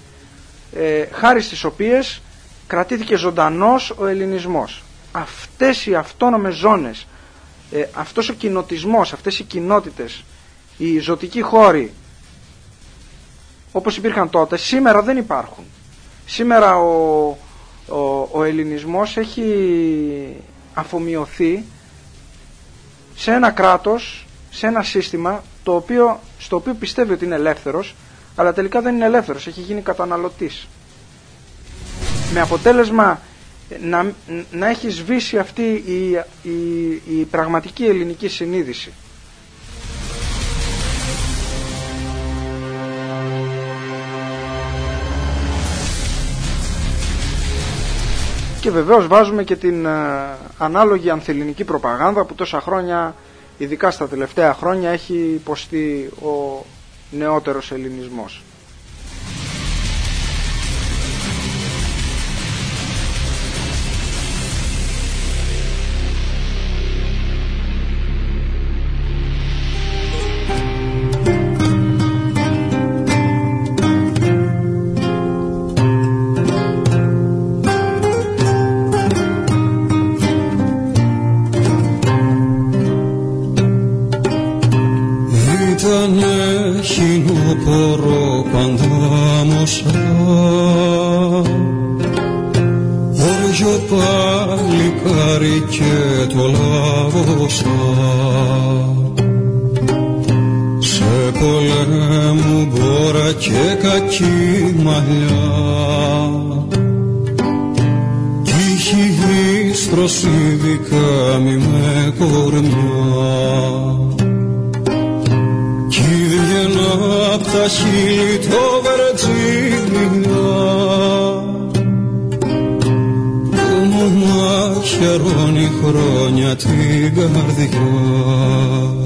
S2: ε, χάρη στις οποίες κρατήθηκε ζωντανός ο ελληνισμός. Αυτές οι αυτόνομες ζώνες, ε, αυτός ο κοινοτισμός, αυτές οι κοινότητες, οι ζωτικοί χώροι όπως υπήρχαν τότε, σήμερα δεν υπάρχουν. Σήμερα ο, ο, ο ελληνισμός έχει αφομοιωθεί σε ένα κράτος, σε ένα σύστημα το οποίο, στο οποίο πιστεύει ότι είναι ελεύθερος αλλά τελικά δεν είναι ελεύθερος, έχει γίνει καταναλωτής. Με αποτέλεσμα να, να έχει σβήσει αυτή η, η, η πραγματική ελληνική συνείδηση. Και βεβαίως βάζουμε και την ε, ανάλογη ανθεληνική προπαγάνδα που τόσα χρόνια, ειδικά στα τελευταία χρόνια, έχει υποστεί ο νεότερος ελληνισμός.
S3: Μου μαχαιρώνει χρόνια την καρδιά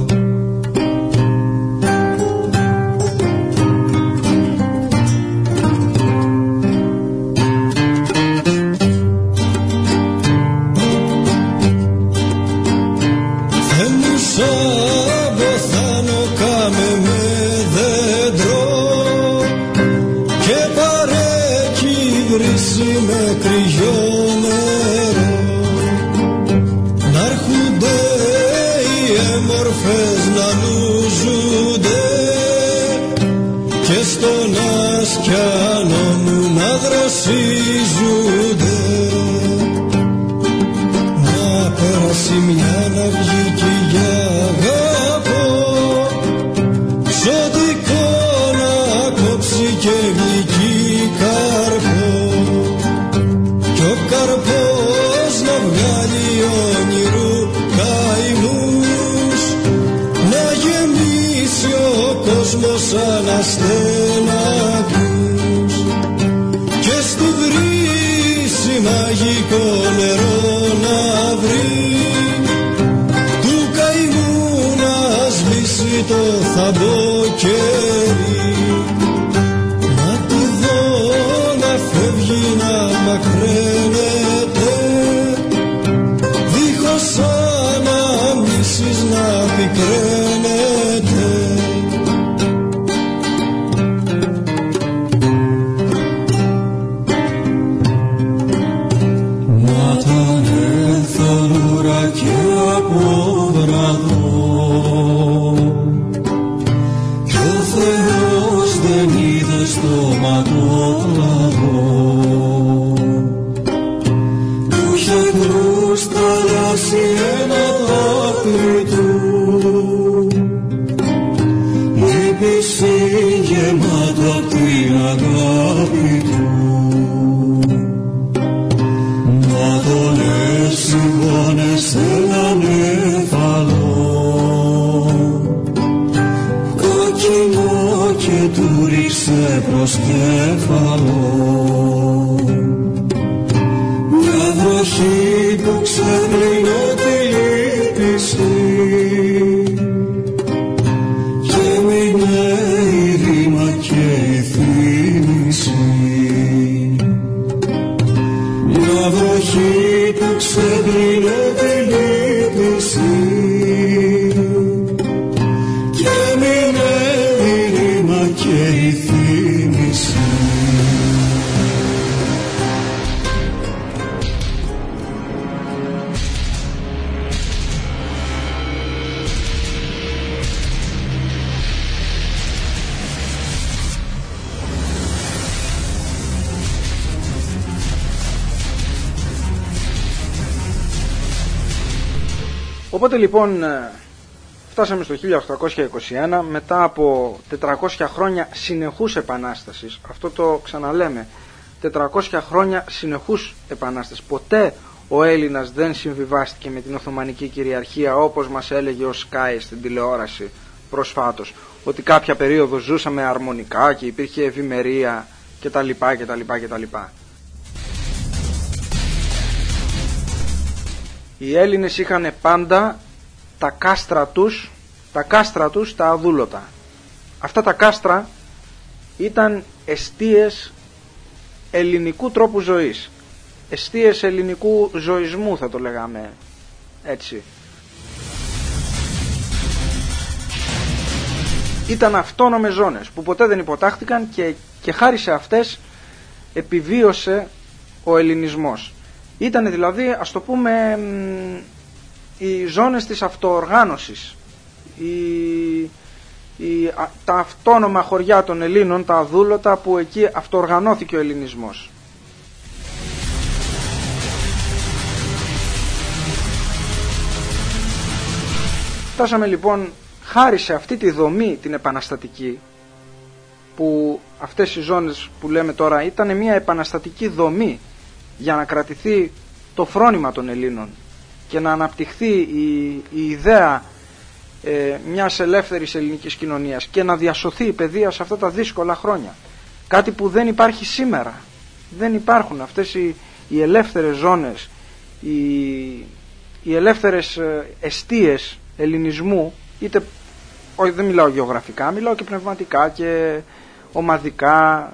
S2: Οπότε λοιπόν ε, φτάσαμε στο 1821 μετά από 400 χρόνια συνεχούς επανάστασης. Αυτό το ξαναλέμε. 400 χρόνια συνεχούς επανάστασης. Ποτέ ο Έλληνας δεν συμβιβάστηκε με την Οθωμανική κυριαρχία όπως μας έλεγε ο Σκάι στην τηλεόραση προσφάτως. Ότι κάποια περίοδο ζούσαμε αρμονικά και υπήρχε ευημερία κτλ. κτλ, κτλ. Οι Έλληνες είχαν πάντα τα κάστρα τους, τα κάστρα τους τα αδούλωτα. Αυτά τα κάστρα ήταν εστίες ελληνικού τρόπου ζωής. Εστίες ελληνικού ζωισμού θα το λέγαμε έτσι. Ήταν αυτόνομες ζώνες που ποτέ δεν υποτάχθηκαν και, και χάρη σε αυτές επιβίωσε ο ελληνισμός. Ήταν δηλαδή, ας το πούμε, μ, οι ζώνες της αυτοοργάνωσης, οι, οι, α- τα αυτόνομα χωριά των Ελλήνων, τα αδούλωτα που εκεί αυτοοργανώθηκε ο ελληνισμός. Φτάσαμε λοιπόν χάρη σε αυτή τη δομή την επαναστατική που αυτές οι ζώνες που λέμε τώρα ήταν μια επαναστατική δομή για να κρατηθεί το φρόνημα των Ελλήνων και να αναπτυχθεί η, η ιδέα ε, μιας ελεύθερης ελληνικής κοινωνίας και να διασωθεί η παιδεία σε αυτά τα δύσκολα χρόνια. Κάτι που δεν υπάρχει σήμερα. Δεν υπάρχουν αυτές οι, οι ελεύθερες ζώνες, οι, οι ελεύθερες ε, εστίες ελληνισμού, είτε όχι δεν μιλάω γεωγραφικά, μιλάω και πνευματικά και ομαδικά,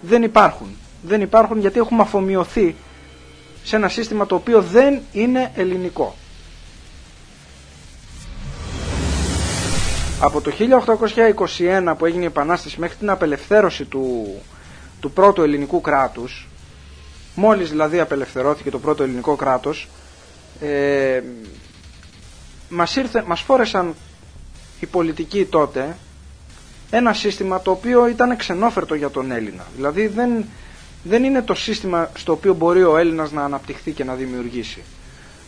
S2: δεν υπάρχουν. Δεν υπάρχουν γιατί έχουμε αφομοιωθεί σε ένα σύστημα το οποίο δεν είναι ελληνικό. Από το 1821 που έγινε η Επανάσταση μέχρι την απελευθέρωση του, του πρώτου ελληνικού κράτους, μόλις δηλαδή απελευθερώθηκε το πρώτο ελληνικό κράτος, ε, μας, ήρθε, μας φόρεσαν οι πολιτικοί τότε ένα σύστημα το οποίο ήταν ξενόφερτο για τον Έλληνα. Δηλαδή δεν, δεν είναι το σύστημα στο οποίο μπορεί ο Έλληνας να αναπτυχθεί και να δημιουργήσει.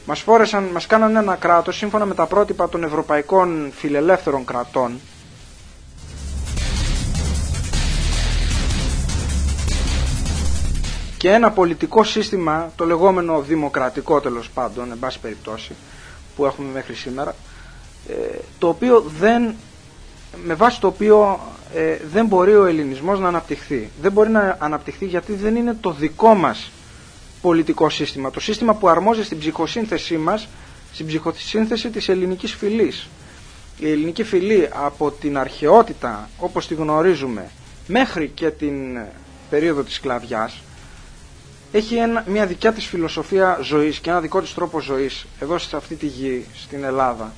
S2: Μας φόρεσαν, μας κάνανε ένα κράτος σύμφωνα με τα πρότυπα των ευρωπαϊκών φιλελεύθερων κρατών και ένα πολιτικό σύστημα, το λεγόμενο δημοκρατικό τέλος πάντων, εν πάση περιπτώσει, που έχουμε μέχρι σήμερα, ε, το οποίο δεν, με βάση το οποίο ε, δεν μπορεί ο ελληνισμός να αναπτυχθεί. Δεν μπορεί να αναπτυχθεί γιατί δεν είναι το δικό μας πολιτικό σύστημα. Το σύστημα που αρμόζει στην ψυχοσύνθεσή μας, στην ψυχοσύνθεση της ελληνικής φυλής. Η ελληνική φυλή από την αρχαιότητα όπως τη γνωρίζουμε μέχρι και την περίοδο της σκλαβιάς έχει ένα, μια δικιά της φιλοσοφία ζωής και ένα δικό της τρόπο ζωής εδώ σε αυτή τη γη, στην Ελλάδα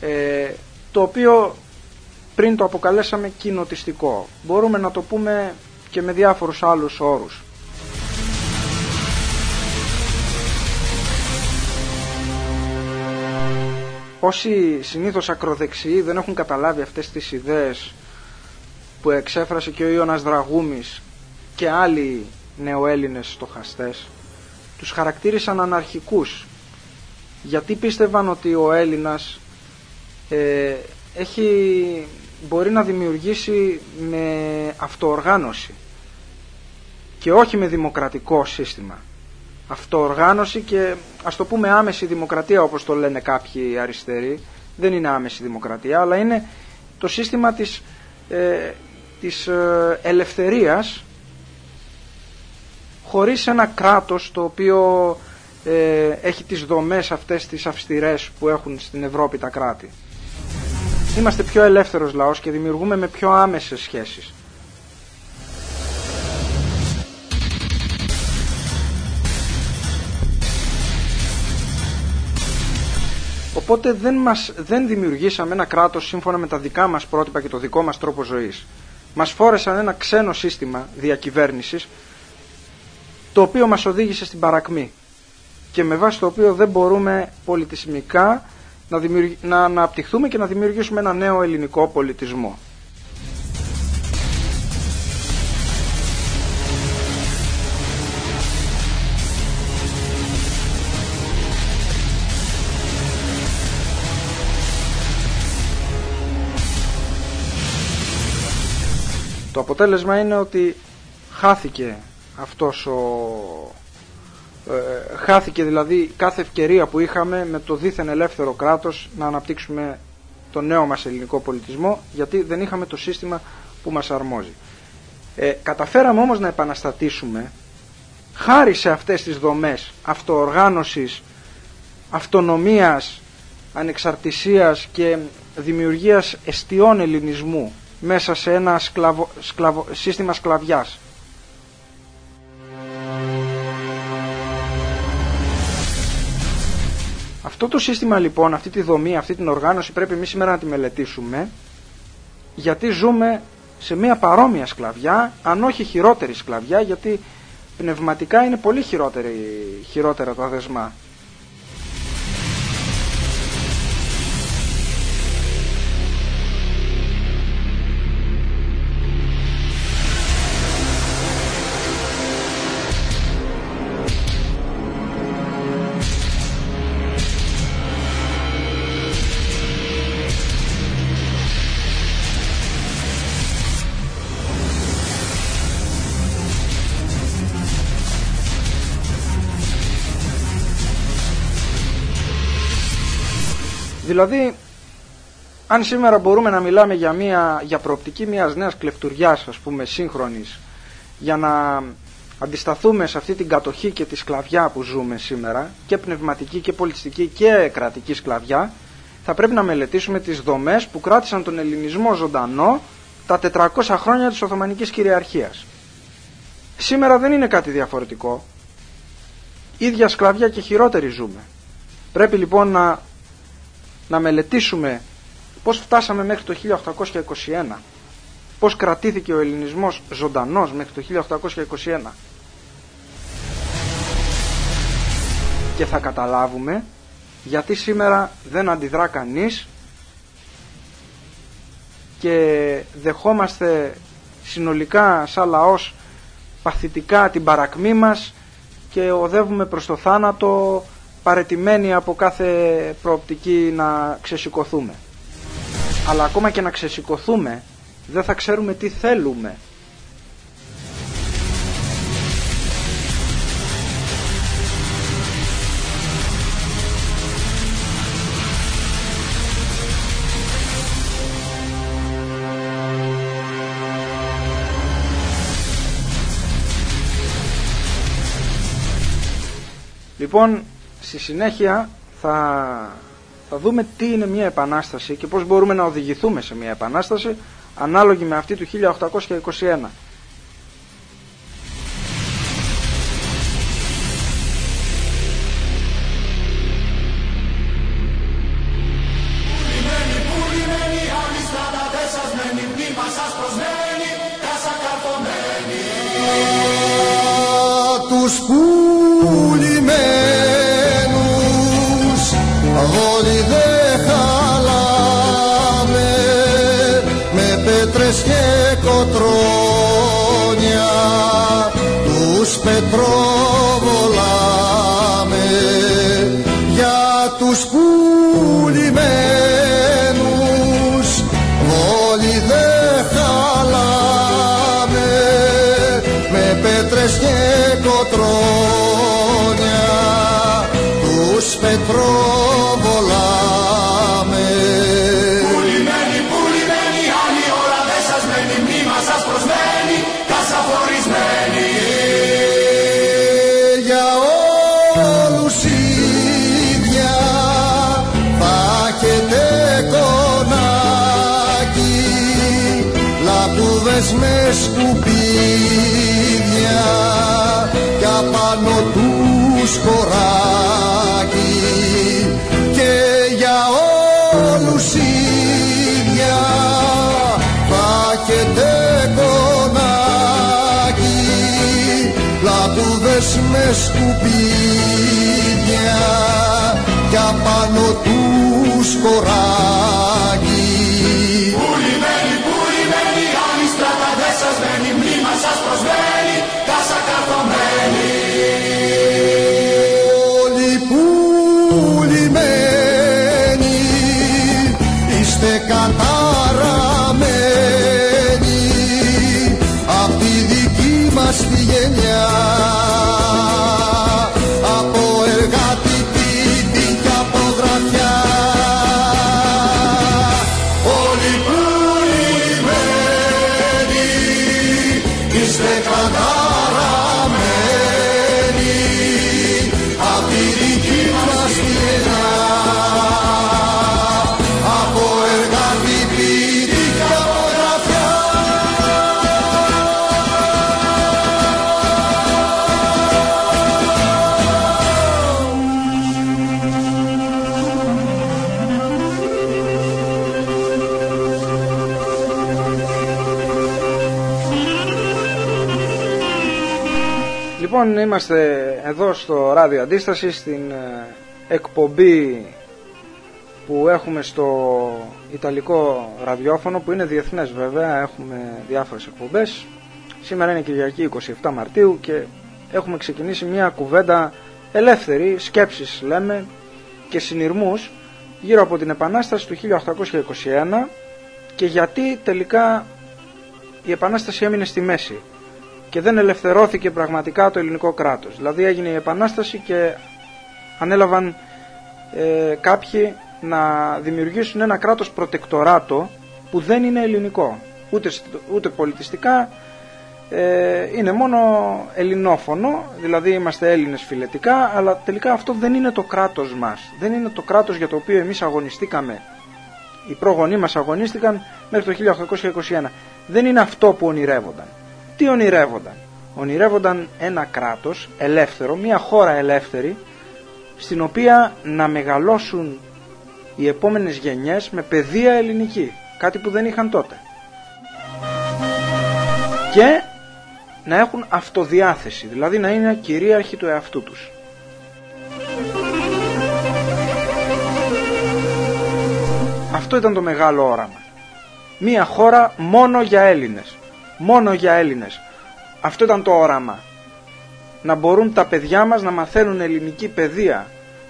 S2: ε, το οποίο πριν το αποκαλέσαμε κοινοτιστικό. Μπορούμε να το πούμε και με διάφορους άλλους όρους. Όσοι συνήθως ακροδεξιοί δεν έχουν καταλάβει αυτές τις ιδέες που εξέφρασε και ο Ιώνας Δραγούμης και άλλοι νεοέλληνες στοχαστές, τους χαρακτήρισαν αναρχικούς γιατί πίστευαν ότι ο Έλληνας ε, έχει, μπορεί να δημιουργήσει με αυτοοργάνωση και όχι με δημοκρατικό σύστημα. Αυτοοργάνωση και ας το πούμε άμεση δημοκρατία όπως το λένε κάποιοι αριστεροί. Δεν είναι άμεση δημοκρατία αλλά είναι το σύστημα της, ε, της ε, ελευθερίας χωρίς ένα κράτος το οποίο ε, έχει τις δομές αυτές τις αυστηρές που έχουν στην Ευρώπη τα κράτη. Είμαστε πιο ελεύθερος λαός και δημιουργούμε με πιο άμεσες σχέσεις. Οπότε δεν, μας, δεν δημιουργήσαμε ένα κράτος σύμφωνα με τα δικά μας πρότυπα και το δικό μας τρόπο ζωής. Μας φόρεσαν ένα ξένο σύστημα διακυβέρνησης το οποίο μας οδήγησε στην παρακμή και με βάση το οποίο δεν μπορούμε πολιτισμικά να, δημιουργ... να αναπτυχθούμε και να δημιουργήσουμε ένα νέο ελληνικό πολιτισμό. Το αποτέλεσμα είναι ότι χάθηκε αυτός ο... Ε, χάθηκε δηλαδή κάθε ευκαιρία που είχαμε με το δίθεν ελεύθερο κράτος να αναπτύξουμε το νέο μας ελληνικό πολιτισμό γιατί δεν είχαμε το σύστημα που μας αρμόζει. Ε, καταφέραμε όμως να επαναστατήσουμε χάρη σε αυτές τις δομές αυτοοργάνωσης, αυτονομίας, ανεξαρτησίας και δημιουργίας εστιών ελληνισμού μέσα σε ένα σκλαβο, σκλαβο, σύστημα σκλαβιάς. Αυτό το σύστημα λοιπόν, αυτή τη δομή, αυτή την οργάνωση πρέπει εμείς σήμερα να τη μελετήσουμε γιατί ζούμε σε μια παρόμοια σκλαβιά, αν όχι χειρότερη σκλαβιά, γιατί πνευματικά είναι πολύ χειρότερη, χειρότερα τα δεσμά. Δηλαδή, αν σήμερα μπορούμε να μιλάμε για, μια, για προοπτική μιας νέας κλεφτουριάς, ας πούμε, σύγχρονης, για να αντισταθούμε σε αυτή την κατοχή και τη σκλαβιά που ζούμε σήμερα, και πνευματική και πολιτιστική και κρατική σκλαβιά, θα πρέπει να μελετήσουμε τις δομές που κράτησαν τον ελληνισμό ζωντανό τα 400 χρόνια της Οθωμανικής κυριαρχίας. Σήμερα δεν είναι κάτι διαφορετικό. Ίδια σκλαβιά και χειρότερη ζούμε. Πρέπει λοιπόν να, να μελετήσουμε πώς φτάσαμε μέχρι το 1821. Πώς κρατήθηκε ο ελληνισμός ζωντανός μέχρι το 1821. Και θα καταλάβουμε γιατί σήμερα δεν αντιδρά κανείς και δεχόμαστε συνολικά σαν λαός παθητικά την παρακμή μας και οδεύουμε προς το θάνατο παρετημένοι από κάθε προοπτική να ξεσηκωθούμε. Αλλά ακόμα και να ξεσηκωθούμε δεν θα ξέρουμε τι θέλουμε. Λοιπόν, στη συνέχεια θα, θα δούμε τι είναι μια επανάσταση και πώς μπορούμε να οδηγηθούμε σε μια επανάσταση ανάλογη με αυτή του 1821.
S4: Τους πετροβολάμε για τους πουλημένους σκουπίδια κι απάνω τους κοράκι
S2: Λοιπόν, είμαστε εδώ στο ράδιο Αντίστασης στην ε, εκπομπή που έχουμε στο Ιταλικό ραδιόφωνο που είναι διεθνές βέβαια, έχουμε διάφορες εκπομπές. Σήμερα είναι Κυριακή 27 Μαρτίου και έχουμε ξεκινήσει μια κουβέντα ελεύθερη, σκέψεις λέμε και συνειρμούς γύρω από την Επανάσταση του 1821 και γιατί τελικά η Επανάσταση έμεινε στη μέση και δεν ελευθερώθηκε πραγματικά το ελληνικό κράτος. Δηλαδή έγινε η Επανάσταση και ανέλαβαν ε, κάποιοι να δημιουργήσουν ένα κράτος προτεκτοράτο που δεν είναι ελληνικό. Ούτε, σ- ούτε πολιτιστικά, ε, είναι μόνο ελληνόφωνο, δηλαδή είμαστε Έλληνες φιλετικά, αλλά τελικά αυτό δεν είναι το κράτος μας. Δεν είναι το κράτος για το οποίο εμείς αγωνιστήκαμε. Οι πρόγονοί μας αγωνίστηκαν μέχρι το 1821. Δεν είναι αυτό που ονειρεύονταν. Τι ονειρεύονταν. Ονειρεύονταν ένα κράτος ελεύθερο, μια χώρα ελεύθερη, στην οποία να μεγαλώσουν οι επόμενες γενιές με παιδεία ελληνική. Κάτι που δεν είχαν τότε. Και να έχουν αυτοδιάθεση, δηλαδή να είναι κυρίαρχοι του εαυτού τους. Αυτό ήταν το μεγάλο όραμα. Μία χώρα μόνο για Έλληνες. Μόνο για Έλληνες. Αυτό ήταν το όραμα. Να μπορούν τα παιδιά μας να μαθαίνουν ελληνική παιδεία,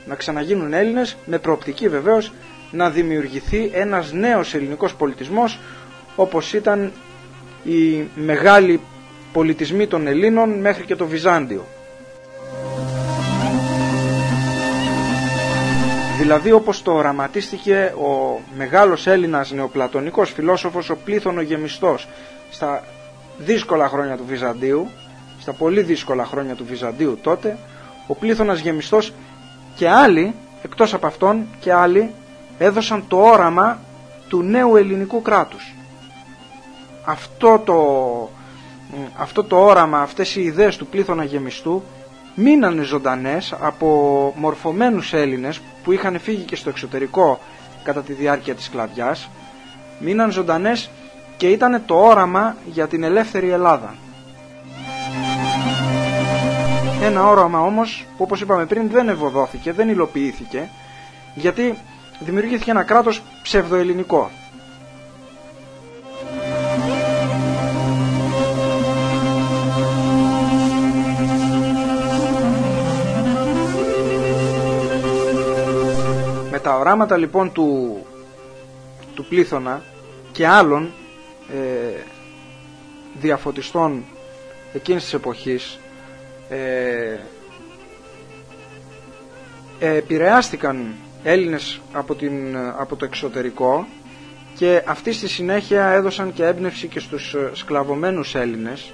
S2: να ξαναγίνουν Έλληνες, με προοπτική βεβαίως να δημιουργηθεί ένας νέος ελληνικός πολιτισμός, όπως ήταν οι μεγάλοι πολιτισμοί των Ελλήνων μέχρι και το Βυζάντιο. Δηλαδή όπως το οραματίστηκε ο μεγάλος Έλληνας νεοπλατωνικός φιλόσοφος ο Πλήθωνο Γεμιστός στα δύσκολα χρόνια του Βυζαντίου, στα πολύ δύσκολα χρόνια του Βυζαντίου τότε, ο Πλήθωνας Γεμιστός και άλλοι, εκτός από αυτόν και άλλοι, έδωσαν το όραμα του νέου ελληνικού κράτους. Αυτό το, αυτό το όραμα, αυτές οι ιδέες του Πλήθωνα Γεμιστού μείνανε ζωντανές από μορφωμένους Έλληνες που είχαν φύγει και στο εξωτερικό κατά τη διάρκεια της σκλαβιάς μείναν ζωντανές και ήταν το όραμα για την ελεύθερη Ελλάδα. Ένα όραμα όμως που όπως είπαμε πριν δεν ευωδόθηκε, δεν υλοποιήθηκε γιατί δημιουργήθηκε ένα κράτος ψευδοελληνικό. Με τα οράματα λοιπόν του, του Πλήθωνα και άλλων ε, διαφωτιστών εκείνης της εποχής ε, ε, επηρεάστηκαν Έλληνες από, την, από το εξωτερικό και αυτοί στη συνέχεια έδωσαν και έμπνευση και στους ε, σκλαβωμένους Έλληνες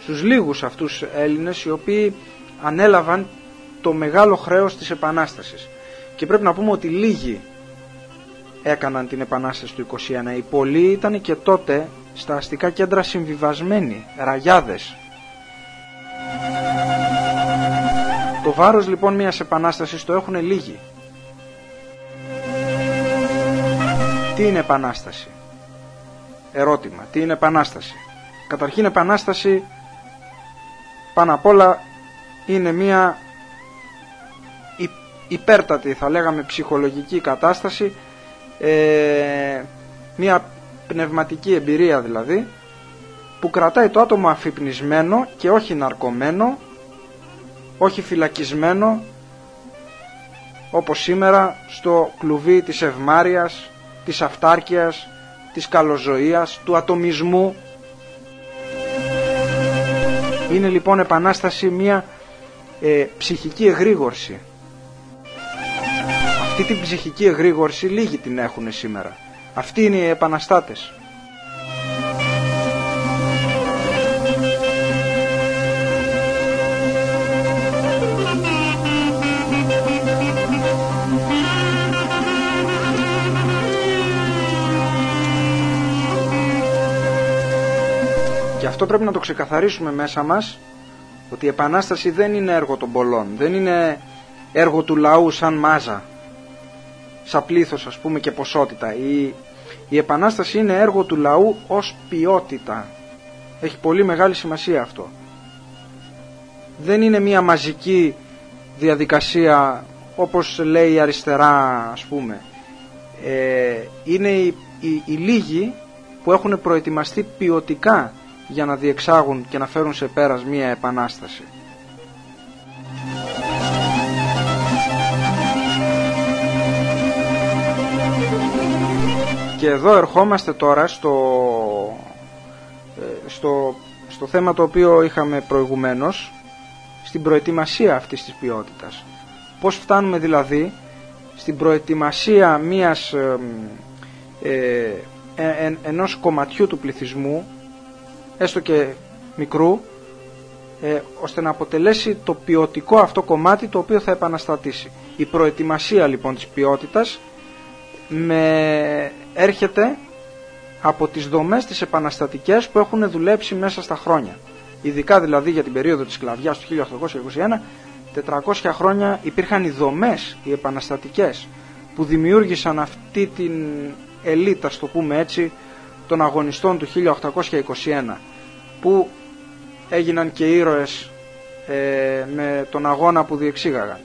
S2: στους λίγους αυτούς Έλληνες οι οποίοι ανέλαβαν το μεγάλο χρέος της Επανάστασης. Και πρέπει να πούμε ότι λίγοι έκαναν την Επανάσταση του 21 οι πολλοί ήταν και τότε στα αστικά κέντρα συμβιβασμένοι, ραγιάδες το βάρος λοιπόν μιας Επανάστασης το έχουν λίγοι Τι είναι επανάσταση; Ερώτημα. Τι είναι επανάσταση; Καταρχήν επανάσταση πάνω απ' όλα είναι μια υ- υπέρτατη θα λέγαμε ψυχολογική κατάσταση ε, μια πνευματική εμπειρία δηλαδή που κρατάει το άτομο αφυπνισμένο και όχι ναρκωμένο όχι φυλακισμένο όπως σήμερα στο κλουβί της ευμάριας, της αυτάρκειας, της καλοζωίας, του ατομισμού. Είναι λοιπόν επανάσταση μια ε, ψυχική εγρήγορση. Αυτή την ψυχική εγρήγορση λίγοι την έχουν σήμερα. Αυτοί είναι οι επαναστάτες. Και αυτό πρέπει να το ξεκαθαρίσουμε μέσα μας ότι η Επανάσταση δεν είναι έργο των πολλών, δεν είναι έργο του λαού σαν μάζα, σαν πλήθος ας πούμε και ποσότητα. Η, η Επανάσταση είναι έργο του λαού ως ποιότητα. Έχει πολύ μεγάλη σημασία αυτό. Δεν είναι μια μαζική διαδικασία όπως λέει η αριστερά ας πούμε. Ε, είναι οι, οι, οι λίγοι που έχουν προετοιμαστεί ποιοτικά για να διεξάγουν και να φέρουν σε πέρας μία επανάσταση. Και εδώ ερχόμαστε τώρα στο, ε, στο, στο θέμα το οποίο είχαμε προηγουμένως, στην προετοιμασία αυτής της ποιότητας. Πώς φτάνουμε δηλαδή στην προετοιμασία μιας ε, ε, ε, ε, ενός κομματιού του πληθυσμού έστω και μικρού ε, ώστε να αποτελέσει το ποιοτικό αυτό κομμάτι το οποίο θα επαναστατήσει. Η προετοιμασία λοιπόν της ποιότητας με έρχεται από τις δομές τις επαναστατικές που έχουν δουλέψει μέσα στα χρόνια. Ειδικά δηλαδή για την περίοδο της σκλαβιάς του 1821, 400 χρόνια υπήρχαν οι δομές, οι επαναστατικές, που δημιούργησαν αυτή την ελίτα, στο πούμε έτσι, των αγωνιστών του 1821, που έγιναν και ήρωες ε, με τον αγώνα που διεξήγαγαν.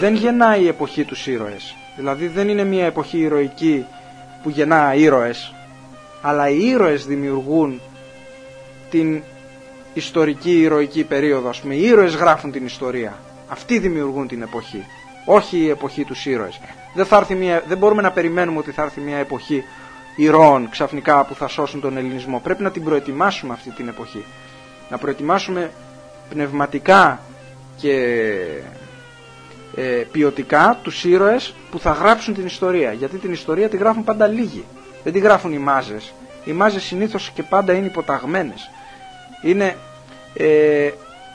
S2: Δεν γεννάει η εποχή τους ήρωες. Δηλαδή δεν είναι μια εποχή ηρωική που γεννά ήρωες, αλλά οι ήρωες δημιουργούν την ιστορική ηρωική περίοδο. Ας πούμε, οι ήρωες γράφουν την ιστορία. Αυτοί δημιουργούν την εποχή. Όχι η εποχή τους ήρωες. Δεν, θα έρθει μια, δεν μπορούμε να περιμένουμε ότι θα έρθει μια εποχή ηρώων ξαφνικά που θα σώσουν τον ελληνισμό. Πρέπει να την προετοιμάσουμε αυτή την εποχή. Να προετοιμάσουμε πνευματικά και ε, ποιοτικά τους ήρωες που θα γράψουν την ιστορία. Γιατί την ιστορία τη γράφουν πάντα λίγοι. Δεν τη γράφουν οι μάζες. Οι μάζες συνήθως και πάντα είναι υποταγμένες. Είναι ε,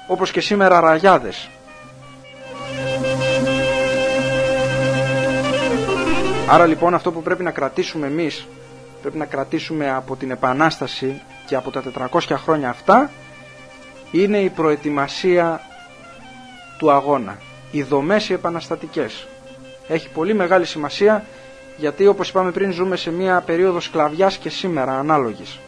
S2: όπως και σήμερα ραγιάδες. Άρα λοιπόν αυτό που πρέπει να κρατήσουμε εμείς, πρέπει να κρατήσουμε από την Επανάσταση και από τα 400 χρόνια αυτά, είναι η προετοιμασία του αγώνα. Οι δομές οι επαναστατικές. Έχει πολύ μεγάλη σημασία γιατί όπως είπαμε πριν ζούμε σε μια περίοδο σκλαβιάς και σήμερα ανάλογης.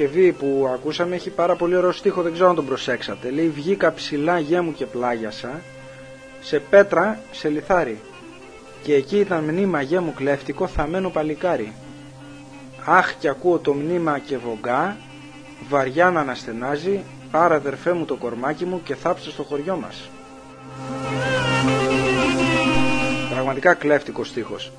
S2: Ωραία διασκευή που ακούσαμε έχει πάρα πολύ ωραίο στίχο, δεν ξέρω αν τον προσέξατε. Λέει βγήκα ψηλά γέμου και πλάγιασα σε πέτρα σε λιθάρι και εκεί ήταν μνήμα γέμου κλέφτικο θαμένο παλικάρι. Αχ και ακούω το μνήμα και βογκά βαριά να αναστενάζει πάρε αδερφέ μου το κορμάκι μου και θάψε στο χωριό μας. Πραγματικά κλέφτικος στίχος.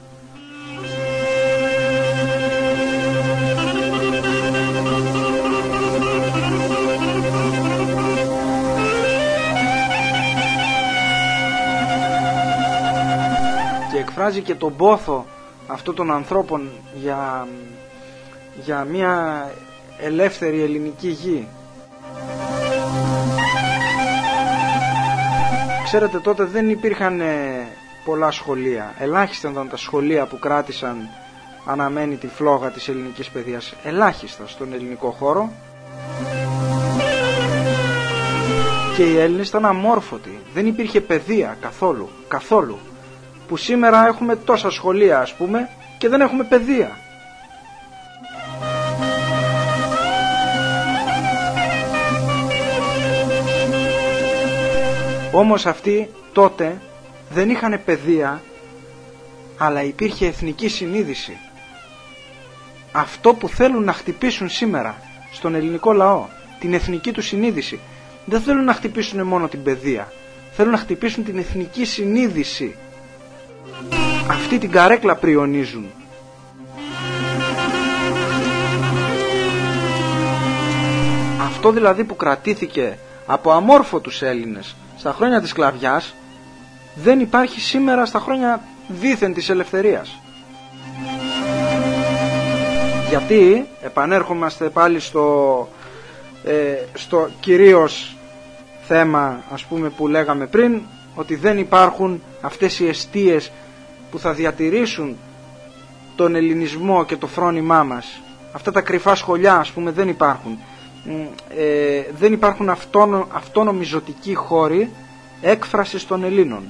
S2: Εκφράζει και τον πόθο αυτών των ανθρώπων για, για μια ελεύθερη ελληνική γη. Ξέρετε τότε δεν υπήρχαν ε, πολλά σχολεία. Ελάχιστα ήταν τα σχολεία που κράτησαν αναμένη τη φλόγα της ελληνικής παιδείας. Ελάχιστα στον ελληνικό χώρο. Και οι Έλληνες ήταν αμόρφωτοι. Δεν υπήρχε παιδεία καθόλου. Καθόλου που σήμερα έχουμε τόσα σχολεία ας πούμε και δεν έχουμε παιδεία. Όμως αυτοί τότε δεν είχαν παιδεία αλλά υπήρχε εθνική συνείδηση. Αυτό που θέλουν να χτυπήσουν σήμερα στον ελληνικό λαό, την εθνική τους συνείδηση. Δεν θέλουν να χτυπήσουν μόνο την παιδεία, θέλουν να χτυπήσουν την εθνική συνείδηση αυτή την καρέκλα πριονίζουν. Αυτό δηλαδή που κρατήθηκε από αμόρφωτους Έλληνες στα χρόνια της σκλαβιάς δεν υπάρχει σήμερα στα χρόνια δίθεν της ελευθερίας. Γιατί επανέρχομαστε πάλι στο, ε, στο κυρίως θέμα ας πούμε που λέγαμε πριν ότι δεν υπάρχουν αυτές οι αιστείες που θα διατηρήσουν τον ελληνισμό και το φρόνημά μας. Αυτά τα κρυφά σχολιά ας πούμε δεν υπάρχουν. Ε, δεν υπάρχουν αυτόνο, αυτόνομοι ζωτικοί χώροι έκφρασης των Ελλήνων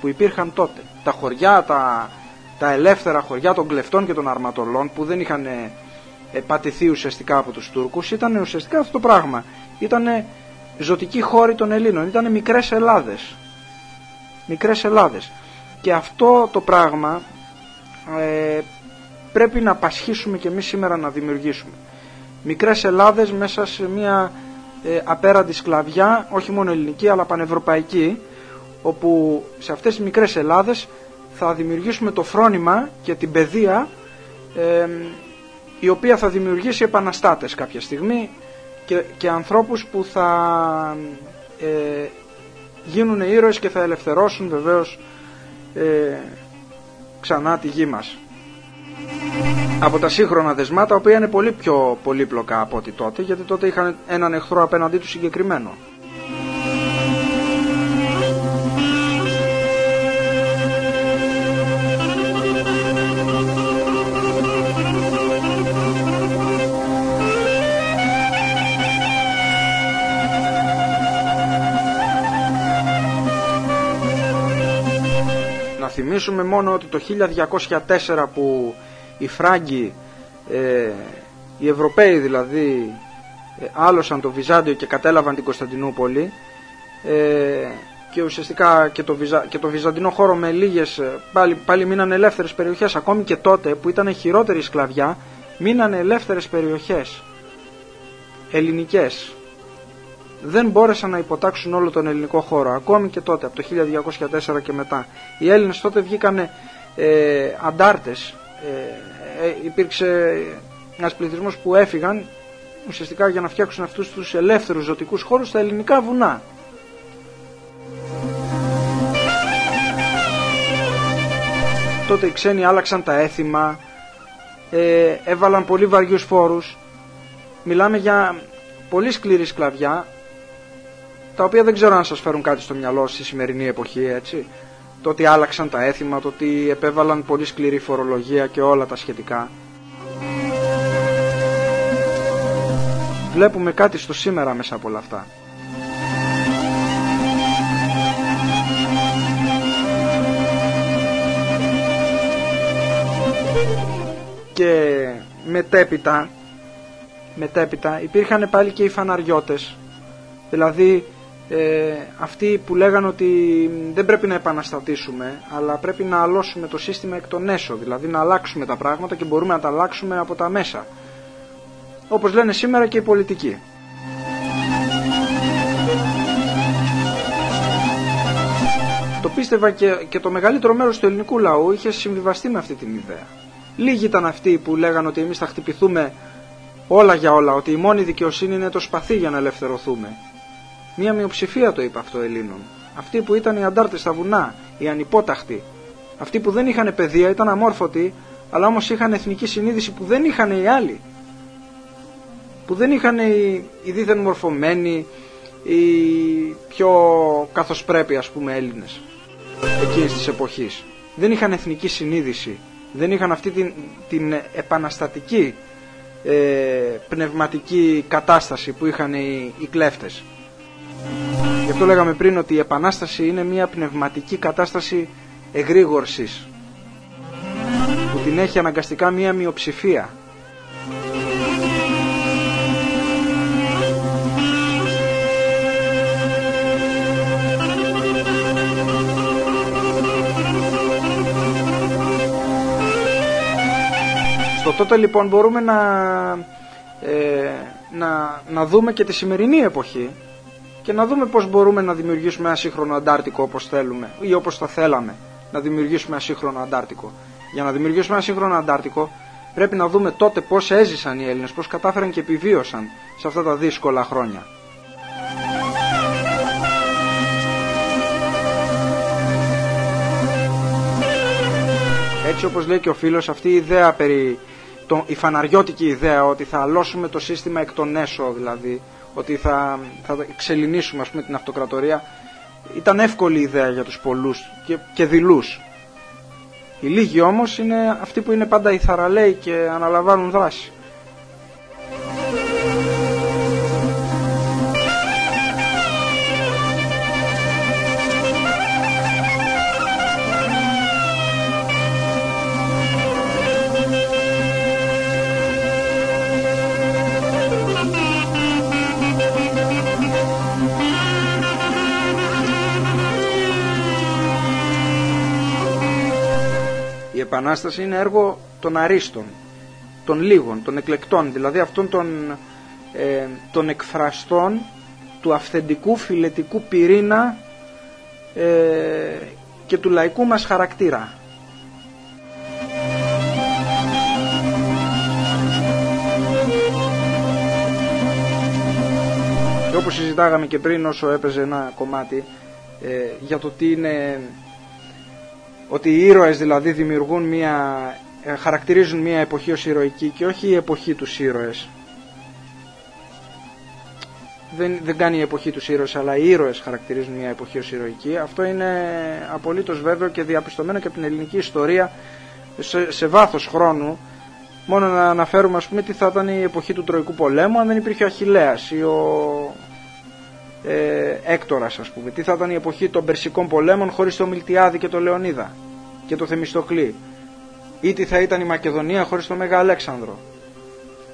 S2: που υπήρχαν τότε. Τα χωριά, τα, τα ελεύθερα χωριά των κλεφτών και των αρματολών που δεν είχαν ε, πατηθεί ουσιαστικά από τους Τούρκους ήταν ουσιαστικά αυτό το πράγμα. Ήταν ζωτικοί χώροι των Ελλήνων, ήταν μικρές Ελλάδες. Μικρές Ελλάδες. Και αυτό το πράγμα ε, πρέπει να πασχίσουμε και εμείς σήμερα να δημιουργήσουμε. μικρές Ελλάδες μέσα σε μια ε, απέραντη σκλαβιά, όχι μόνο ελληνική αλλά πανευρωπαϊκή, όπου σε αυτές τις μικρές Ελλάδες θα δημιουργήσουμε το φρόνημα και την παιδεία ε, η οποία θα δημιουργήσει επαναστάτες κάποια στιγμή και, και ανθρώπους που θα ε, γίνουν ήρωες και θα ελευθερώσουν βεβαίως ε, ξανά τη γη μας. Από τα σύγχρονα δεσμά τα οποία είναι πολύ πιο πολύπλοκα από ό,τι τότε γιατί τότε είχαν έναν εχθρό απέναντί τους συγκεκριμένο. Θυμίσουμε μόνο ότι το 1204 που οι Φράγκοι, ε, οι Ευρωπαίοι δηλαδή, ε, άλωσαν το Βυζάντιο και κατέλαβαν την Κωνσταντινούπολη ε, και ουσιαστικά και το, Βυζα, και το Βυζαντινό χώρο με λίγες, ε, πάλι, πάλι μείναν ελεύθερες περιοχές, ακόμη και τότε που ήταν χειρότερη η σκλαβιά, μείναν ελεύθερες περιοχές, ελληνικές. Δεν μπόρεσαν να υποτάξουν όλο τον ελληνικό χώρο, ακόμη και τότε, από το 1204 και μετά. Οι Έλληνες τότε βγήκαν ε, αντάρτες, ε, ε, υπήρξε ένας πληθυσμός που έφυγαν ουσιαστικά για να φτιάξουν αυτούς τους ελεύθερους ζωτικούς χώρους στα ελληνικά βουνά. Τότε οι ξένοι άλλαξαν τα έθιμα, ε, έβαλαν πολύ βαριούς φόρους. Μιλάμε για πολύ σκληρή σκλαβιά, τα οποία δεν ξέρω αν σας φέρουν κάτι στο μυαλό στη σημερινή εποχή, έτσι. Το ότι άλλαξαν τα έθιμα, το ότι επέβαλαν πολύ σκληρή φορολογία και όλα τα σχετικά. Βλέπουμε κάτι στο σήμερα μέσα από όλα αυτά. Και μετέπειτα, μετέπειτα υπήρχαν πάλι και οι φαναριώτες. Δηλαδή ε, αυτοί που λέγανε ότι δεν πρέπει να επαναστατήσουμε αλλά πρέπει να αλώσουμε το σύστημα εκ των έσω δηλαδή να αλλάξουμε τα πράγματα και μπορούμε να τα αλλάξουμε από τα μέσα. Όπως λένε σήμερα και οι πολιτικοί. Το πίστευα και, και το μεγαλύτερο μέρος του ελληνικού λαού είχε συμβιβαστεί με αυτή την ιδέα. Λίγοι ήταν αυτοί που λέγανε ότι εμείς θα χτυπηθούμε όλα για όλα ότι η μόνη δικαιοσύνη είναι το σπαθί για να ελευθερωθούμε Μία μειοψηφία το είπε αυτό Ελλήνων. Αυτοί που ήταν οι αντάρτες στα βουνά, οι ανυπόταχτοι. Αυτοί που δεν είχαν παιδεία, ήταν αμόρφωτοι, αλλά όμως είχαν εθνική συνείδηση που δεν είχαν οι άλλοι. Που δεν είχαν οι, οι δίθεν μορφωμένοι, οι πιο καθώς πρέπει ας πούμε Έλληνες εκείνης της εποχής. Δεν είχαν εθνική συνείδηση, δεν είχαν αυτή την, την επαναστατική ε, πνευματική κατάσταση που είχαν οι, οι κλέφτες. Γι' αυτό λέγαμε πριν ότι η Επανάσταση είναι μια πνευματική κατάσταση εγρήγορσης που την έχει αναγκαστικά μια μειοψηφία. Στο τότε λοιπόν μπορούμε να, ε, να, να δούμε και τη σημερινή εποχή και να δούμε πώς μπορούμε να δημιουργήσουμε ένα σύγχρονο Αντάρτικο όπως θέλουμε ή όπως θα θέλαμε να δημιουργήσουμε ένα σύγχρονο Αντάρτικο. Για να δημιουργήσουμε ένα σύγχρονο Αντάρτικο πρέπει να δούμε τότε πώς έζησαν οι Έλληνες, πώς κατάφεραν και επιβίωσαν σε αυτά τα δύσκολα χρόνια. Έτσι όπως λέει και ο φίλος αυτή η ιδέα περί το, η φαναριώτικη ιδέα ότι θα αλώσουμε το σύστημα εκ των έσω δηλαδή ότι θα, θα ξελινήσουμε ας πούμε, την αυτοκρατορία ήταν εύκολη ιδέα για τους πολλούς και, και δειλούς. Οι λίγοι όμως είναι αυτοί που είναι πάντα οι θαραλέοι και αναλαμβάνουν δράση. Επανάσταση είναι έργο των αρίστων. των λίγων, των εκλεκτών, δηλαδή αυτών των, ε, των εκφραστών του αυθεντικού φιλετικού πυρήνα ε, και του λαϊκού μας χαρακτήρα. Και όπως συζητάγαμε και πριν όσο έπαιζε ένα κομμάτι ε, για το τι είναι ότι οι ήρωες δηλαδή δημιουργούν μια ε, χαρακτηρίζουν μια εποχή ως ηρωική και όχι η εποχή τους ήρωες. Δεν, δεν κάνει η εποχή τους ήρωες αλλά οι ήρωες χαρακτηρίζουν μια εποχή ως ηρωική. Αυτό είναι απολύτως βέβαιο και διαπιστωμένο και από την ελληνική ιστορία σε, σε βάθος χρόνου. Μόνο να αναφέρουμε ας πούμε τι θα ήταν η εποχή του Τροϊκού πολέμου αν δεν υπήρχε ο Αχιλέας ή ο ε, Έκτορας ας πούμε. Τι θα ήταν η εποχή των Περσικών πολέμων χωρίς το Μιλτιάδη και το Λεωνίδα και το Θεμιστοκλή; Ή τι θα ήταν η Μακεδονία χωρίς το Μέγα Αλέξανδρο;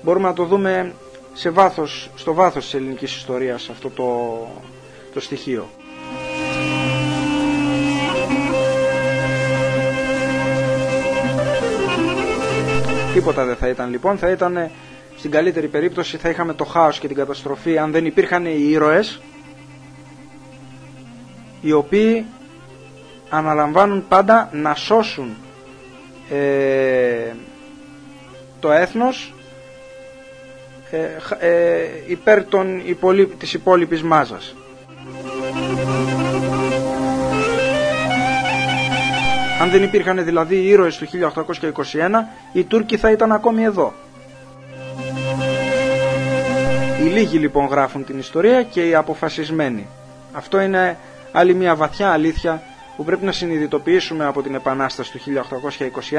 S2: Μπορούμε να το δούμε σε βάθος, στο βάθος της ελληνικής ιστορίας αυτό το, το στοιχείο. Τίποτα δεν θα ήταν λοιπόν, θα ήταν στην καλύτερη περίπτωση θα είχαμε το χάος και την καταστροφή αν δεν υπήρχαν οι ήρωες οι οποίοι αναλαμβάνουν πάντα να σώσουν ε, το έθνος ε, ε, υπέρ των υπολεί, της υπόλοιπης μάζας. Αν δεν υπήρχαν δηλαδή οι ήρωες του 1821, οι Τούρκοι θα ήταν ακόμη εδώ. Οι λίγοι λοιπόν γράφουν την ιστορία και οι αποφασισμένοι. Αυτό είναι άλλη μια βαθιά αλήθεια που πρέπει να συνειδητοποιήσουμε από την Επανάσταση του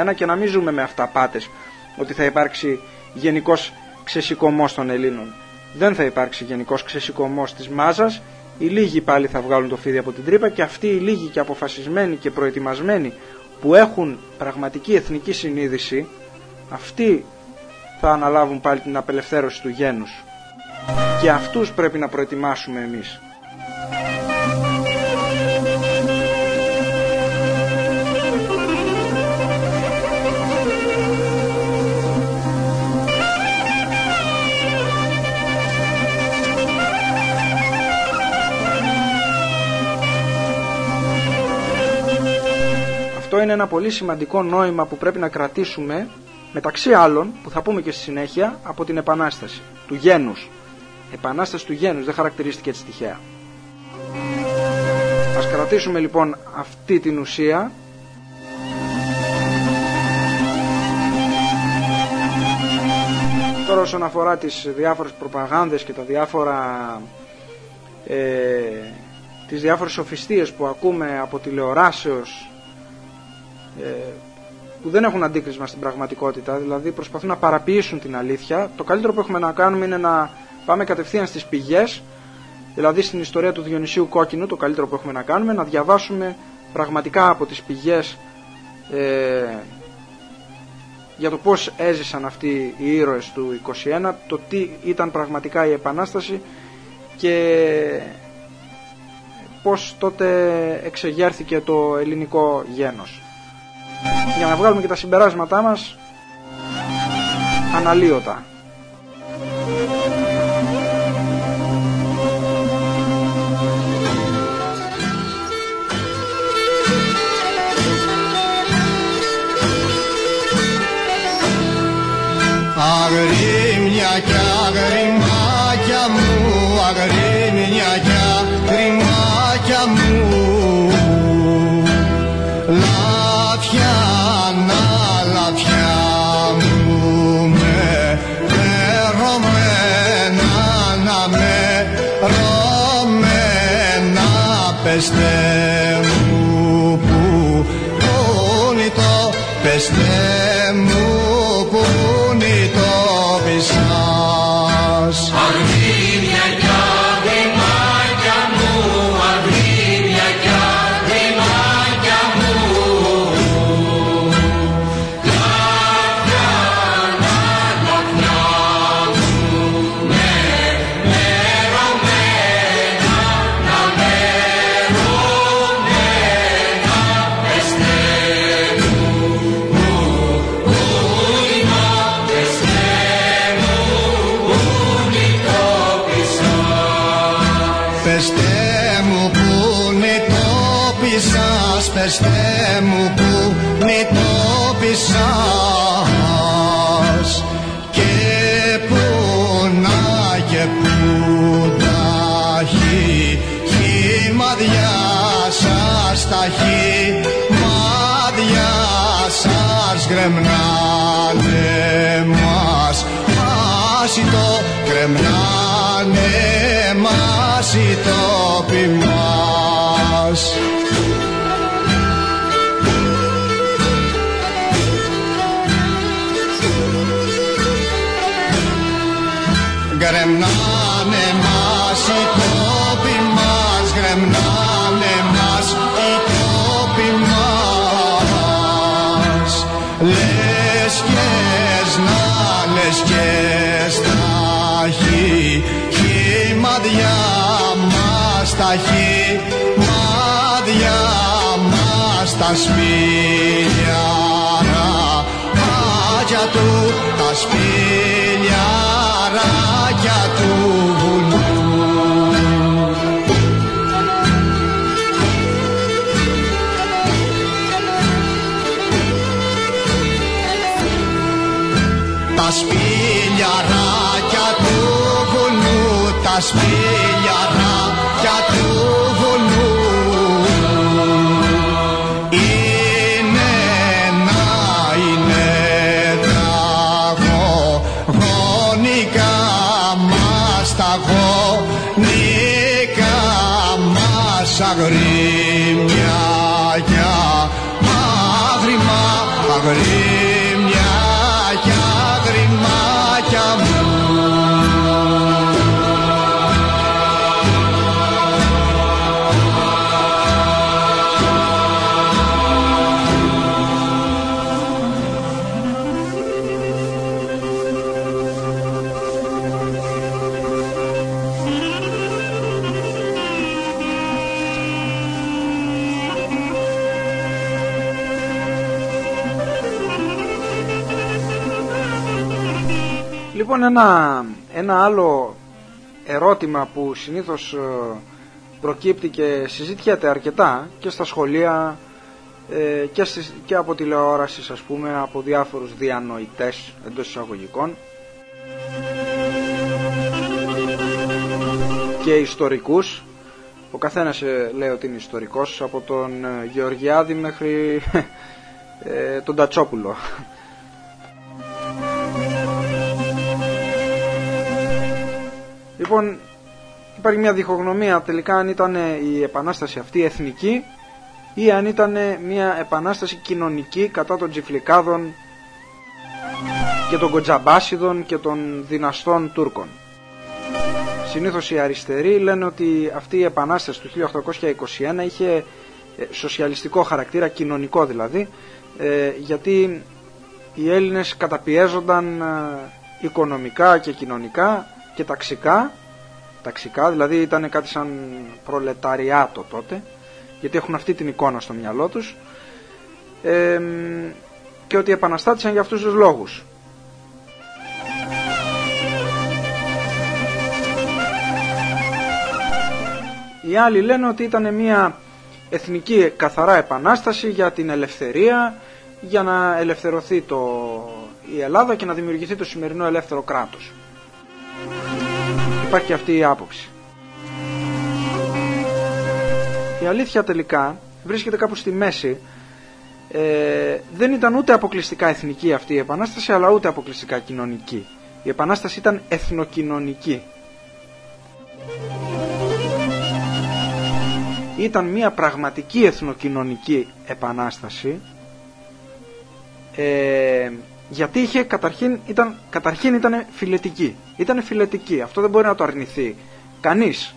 S2: 1821 και να μην ζούμε με αυταπάτες ότι θα υπάρξει γενικός ξεσηκωμός των Ελλήνων. Δεν θα υπάρξει γενικός ξεσηκωμός της μάζας, οι λίγοι πάλι θα βγάλουν το φίδι από την τρύπα και αυτοί οι λίγοι και αποφασισμένοι και προετοιμασμένοι που έχουν πραγματική εθνική συνείδηση, αυτοί θα αναλάβουν πάλι την απελευθέρωση του γένους. Και αυτούς πρέπει να προετοιμάσουμε εμείς. Αυτό είναι ένα πολύ σημαντικό νόημα που πρέπει να κρατήσουμε μεταξύ άλλων που θα πούμε και στη συνέχεια από την Επανάσταση του γένους. Επανάσταση του γένους δεν χαρακτηρίστηκε έτσι τυχαία. Ας κρατήσουμε λοιπόν αυτή την ουσία Τώρα όσον αφορά τις διάφορες προπαγάνδες και τα διάφορα ε, τις διάφορες σοφιστίες που ακούμε από τηλεοράσεως ε, που δεν έχουν αντίκρισμα στην πραγματικότητα, δηλαδή προσπαθούν να παραποιήσουν την αλήθεια, το καλύτερο που έχουμε να κάνουμε είναι να πάμε κατευθείαν στις πηγές, δηλαδή στην ιστορία του Διονυσίου Κόκκινου, το καλύτερο που έχουμε να κάνουμε, να διαβάσουμε πραγματικά από τις πηγές ε, για το πώς έζησαν αυτοί οι ήρωες του 21, το τι ήταν πραγματικά η Επανάσταση και πώς τότε εξεγέρθηκε το ελληνικό γένος για να βγάλουμε και τα συμπεράσματά μας αναλύωτα.
S5: Αγρίμια κι αγριμάκια μου, αγρίμια πεστε μου που πούνε το πεστε τα σπήλιαρα Άκια του τα σπήλιαράκια του βουνού. Τα σπήλιαράκια του βουνού Τα σπήλιαράκια
S2: Λοιπόν ένα, ένα άλλο ερώτημα που συνήθως ε, προκύπτει και συζητιέται αρκετά και στα σχολεία ε, και, στις, και από τηλεόρασης ας πούμε από διάφορους διανοητές εντός εισαγωγικών και ιστορικούς. Ο καθένας ε, λέει ότι είναι ιστορικός από τον ε, Γεωργιάδη μέχρι ε, τον Τατσόπουλο Λοιπόν, υπάρχει μια διχογνωμία τελικά αν ήταν η επανάσταση αυτή εθνική ή αν ήταν μια επανάσταση κοινωνική κατά των τζιφλικάδων και των κοντζαμπάσιδων και των δυναστών Τούρκων. Συνήθως οι αριστεροί λένε ότι αυτή η επανάσταση του 1821 είχε ε, σοσιαλιστικό χαρακτήρα, κοινωνικό δηλαδή, ε, γιατί οι Έλληνες καταπιέζονταν ε, οικονομικά και κοινωνικά και ταξικά, ταξικά δηλαδή ήταν κάτι σαν προλεταριάτο τότε, γιατί έχουν αυτή την εικόνα στο μυαλό τους, ε, και ότι επαναστάτησαν για αυτούς τους λόγους. Οι άλλοι λένε ότι ήταν μια εθνική καθαρά επανάσταση για την ελευθερία, για να ελευθερωθεί το, η Ελλάδα και να δημιουργηθεί το σημερινό ελεύθερο κράτος. Υπάρχει αυτή η άποψη. Η αλήθεια τελικά βρίσκεται κάπου στη μέση. Ε, δεν ήταν ούτε αποκλειστικά εθνική αυτή η επανάσταση, αλλά ούτε αποκλειστικά κοινωνική. Η επανάσταση ήταν εθνοκοινωνική. Ήταν μια πραγματική εθνοκοινωνική επανάσταση ε, γιατί είχε καταρχήν ήταν, καταρχήν ήταν φιλετική. Ήταν φιλετική. Αυτό δεν μπορεί να το αρνηθεί κανείς.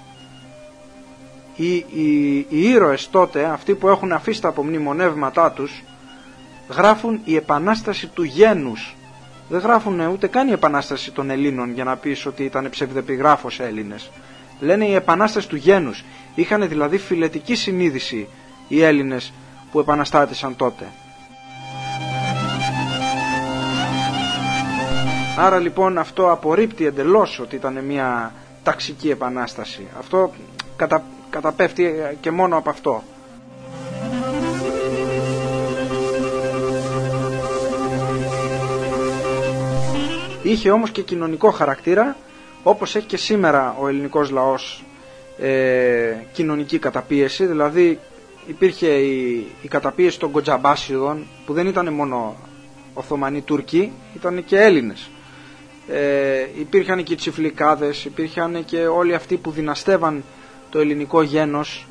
S2: Οι, οι, οι ήρωες τότε, αυτοί που έχουν αφήσει τα απομνημονεύματά τους, γράφουν η επανάσταση του γένους. Δεν γράφουν ούτε καν η επανάσταση των Ελλήνων για να πεις ότι ήταν ψευδεπιγράφος Έλληνες. Λένε η επανάσταση του γένους. Είχαν δηλαδή φιλετική συνείδηση οι Έλληνες που επαναστάτησαν τότε. Άρα λοιπόν αυτό απορρίπτει εντελώς ότι ήταν μια ταξική επανάσταση. Αυτό κατα, καταπέφτει ε, και μόνο από αυτό. Είχε όμως και κοινωνικό χαρακτήρα όπως έχει και σήμερα ο ελληνικός λαός ε, κοινωνική καταπίεση δηλαδή υπήρχε η, η καταπίεση των Κοντζαμπάσιδων που δεν ήταν μόνο Οθωμανοί Τούρκοι ήταν και Έλληνες ε, υπήρχαν και οι τσιφλικάδες υπήρχαν και όλοι αυτοί που δυναστεύαν το ελληνικό γένος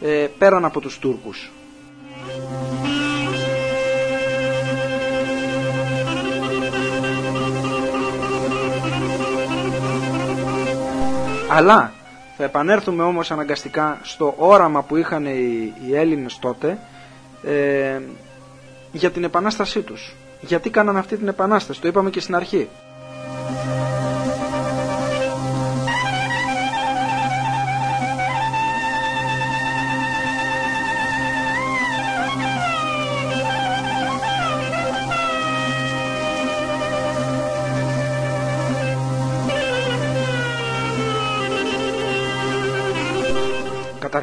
S2: ε, πέραν από τους Τούρκους Αλλά θα επανέλθουμε όμως αναγκαστικά στο όραμα που είχαν οι, οι Έλληνες τότε ε, για την επανάστασή τους. Γιατί κάναν αυτή την επανάσταση, το είπαμε και στην αρχή.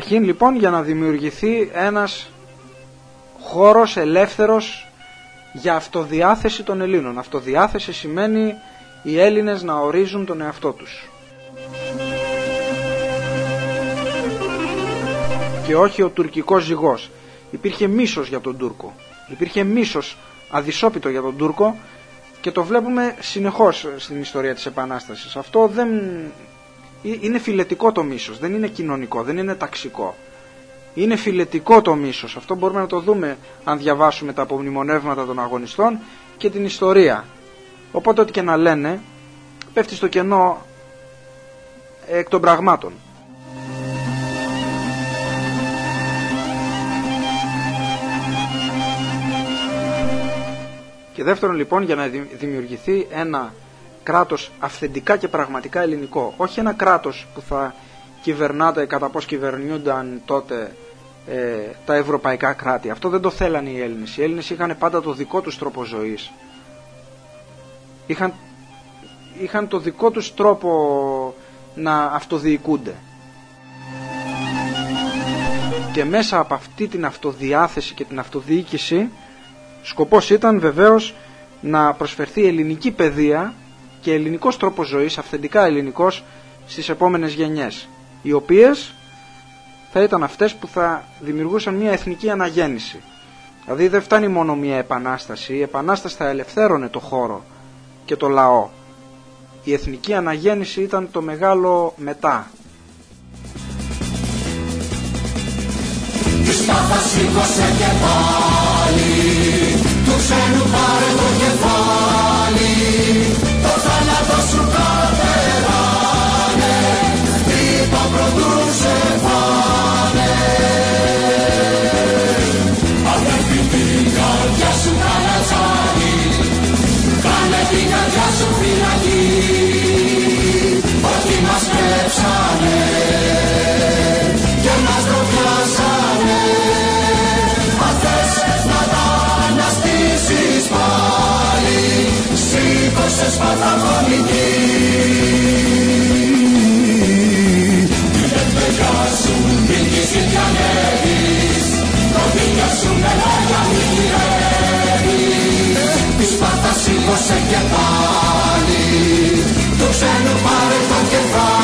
S2: Καταρχήν λοιπόν για να δημιουργηθεί ένας χώρος ελεύθερος για αυτοδιάθεση των Ελλήνων. Αυτοδιάθεση σημαίνει οι Έλληνες να ορίζουν τον εαυτό τους. Και όχι ο τουρκικός ζυγός. Υπήρχε μίσος για τον Τούρκο. Υπήρχε μίσος αδυσόπιτο για τον Τούρκο και το βλέπουμε συνεχώς στην ιστορία της Επανάστασης. Αυτό δεν είναι φιλετικό το μίσος, δεν είναι κοινωνικό, δεν είναι ταξικό. Είναι φιλετικό το μίσος, αυτό μπορούμε να το δούμε αν διαβάσουμε τα απομνημονεύματα των αγωνιστών και την ιστορία. Οπότε ό,τι και να λένε πέφτει στο κενό εκ των πραγμάτων. Και δεύτερον λοιπόν για να δημιουργηθεί ένα κράτος αυθεντικά και πραγματικά ελληνικό. Όχι ένα κράτος που θα κυβερνάται κατά πώς κυβερνιούνταν τότε ε, τα ευρωπαϊκά κράτη. Αυτό δεν το θέλανε οι Έλληνες. Οι Έλληνες είχαν πάντα το δικό τους τρόπο ζωής. Είχαν, είχαν το δικό τους τρόπο να αυτοδιοικούνται. Και μέσα από αυτή την αυτοδιάθεση και την αυτοδιοίκηση σκοπός ήταν βεβαίως να προσφερθεί ελληνική παιδεία και ελληνικός τρόπος ζωής, αυθεντικά ελληνικός, στις επόμενες γενιές, οι οποίες θα ήταν αυτές που θα δημιουργούσαν μια εθνική αναγέννηση. Δηλαδή δεν φτάνει μόνο μια επανάσταση, η επανάσταση θα ελευθέρωνε το χώρο και το λαό. Η εθνική αναγέννηση ήταν το μεγάλο μετά. του ξένου πάρε το κεφάλι μας κλέψανε και μας ντροπιάσανε αν θες να τα αναστήσεις πάλι. Σήκωσε σπαθαγωνική Την παιδιά σου μην της συνδιανεύεις το δίκιο σου με λόγια μην γυρεύεις τη σπάθα σήκωσε και πάλι. Του ξένου πάρε το κεφάλι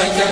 S2: σήκωσε και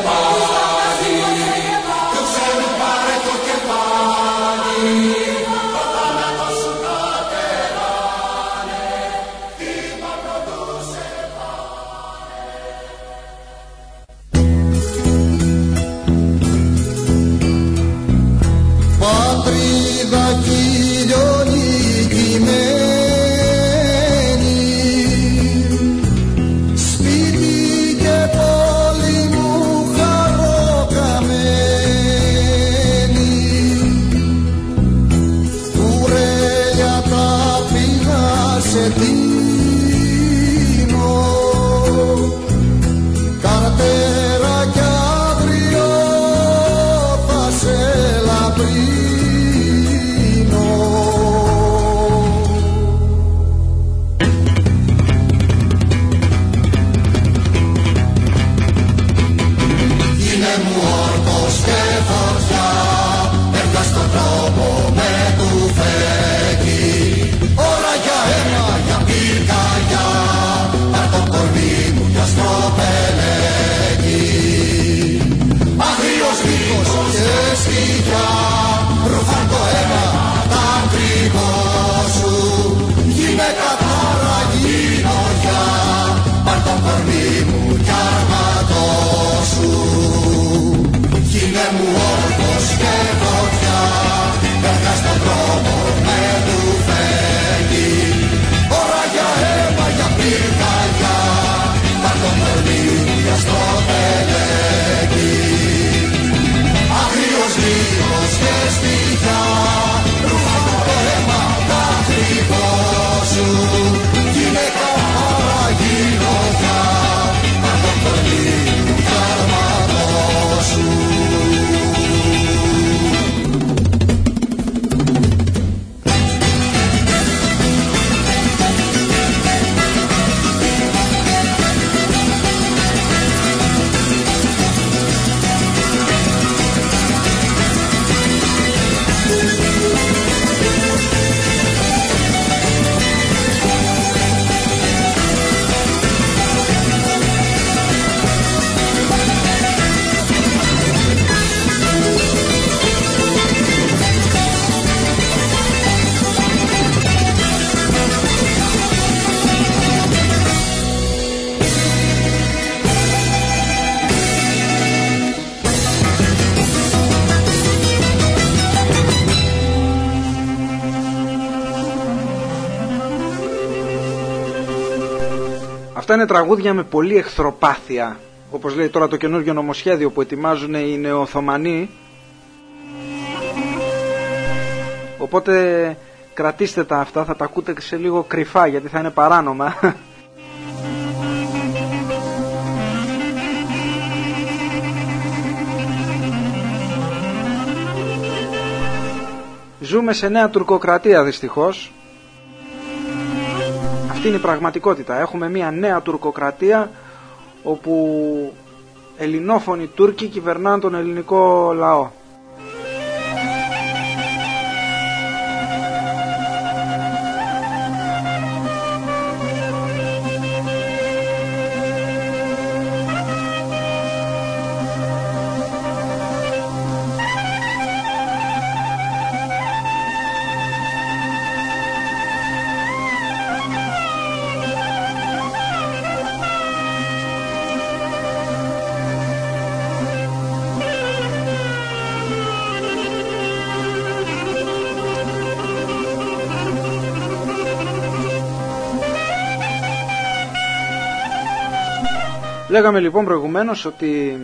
S2: Αυτά είναι τραγούδια με πολύ εχθροπάθεια. Όπως λέει τώρα το καινούργιο νομοσχέδιο που ετοιμάζουν οι νεοοθωμανοί. Οπότε κρατήστε τα αυτά, θα τα ακούτε σε λίγο κρυφά γιατί θα είναι παράνομα. Ζούμε σε νέα τουρκοκρατία δυστυχώς αυτή είναι η πραγματικότητα. Έχουμε μια νέα τουρκοκρατία όπου ελληνόφωνοι Τούρκοι κυβερνάνε τον ελληνικό λαό. Λέγαμε λοιπόν προηγουμένως ότι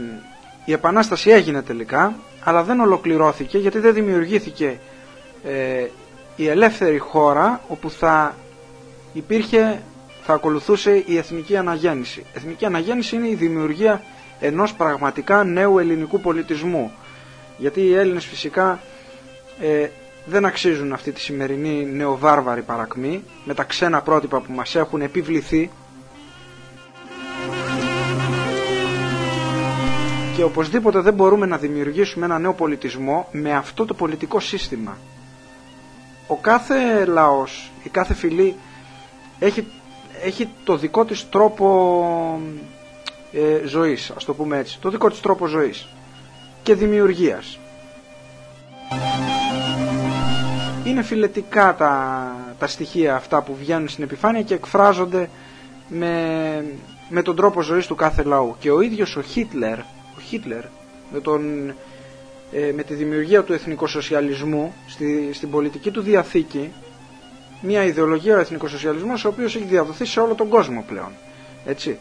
S2: η Επανάσταση έγινε τελικά, αλλά δεν ολοκληρώθηκε γιατί δεν δημιουργήθηκε ε, η ελεύθερη χώρα όπου θα υπήρχε, θα ακολουθούσε η εθνική αναγέννηση. Εθνική αναγέννηση είναι η δημιουργία ενός πραγματικά νέου ελληνικού πολιτισμού. Γιατί οι Έλληνες φυσικά ε, δεν αξίζουν αυτή τη σημερινή νεοβάρβαρη παρακμή με τα ξένα πρότυπα που μας έχουν επιβληθεί Και οπωσδήποτε δεν μπορούμε να δημιουργήσουμε ένα νέο πολιτισμό με αυτό το πολιτικό σύστημα. Ο κάθε λαός, η κάθε φυλή έχει, έχει το δικό της τρόπο ε, ζωής, ας το πούμε έτσι. Το δικό της τρόπο ζωής και δημιουργίας. Είναι φιλετικά τα, τα στοιχεία αυτά που βγαίνουν στην επιφάνεια και εκφράζονται με, με τον τρόπο ζωής του κάθε λαού. Και ο ίδιος ο Χίτλερ, ο Χίτλερ με, τον, ε, με τη δημιουργία του εθνικοσοσιαλισμού στη, στην πολιτική του διαθήκη μια ιδεολογία ο εθνικοσοσιαλισμός ο οποίος έχει διαδοθεί σε όλο τον κόσμο πλέον. Έτσι.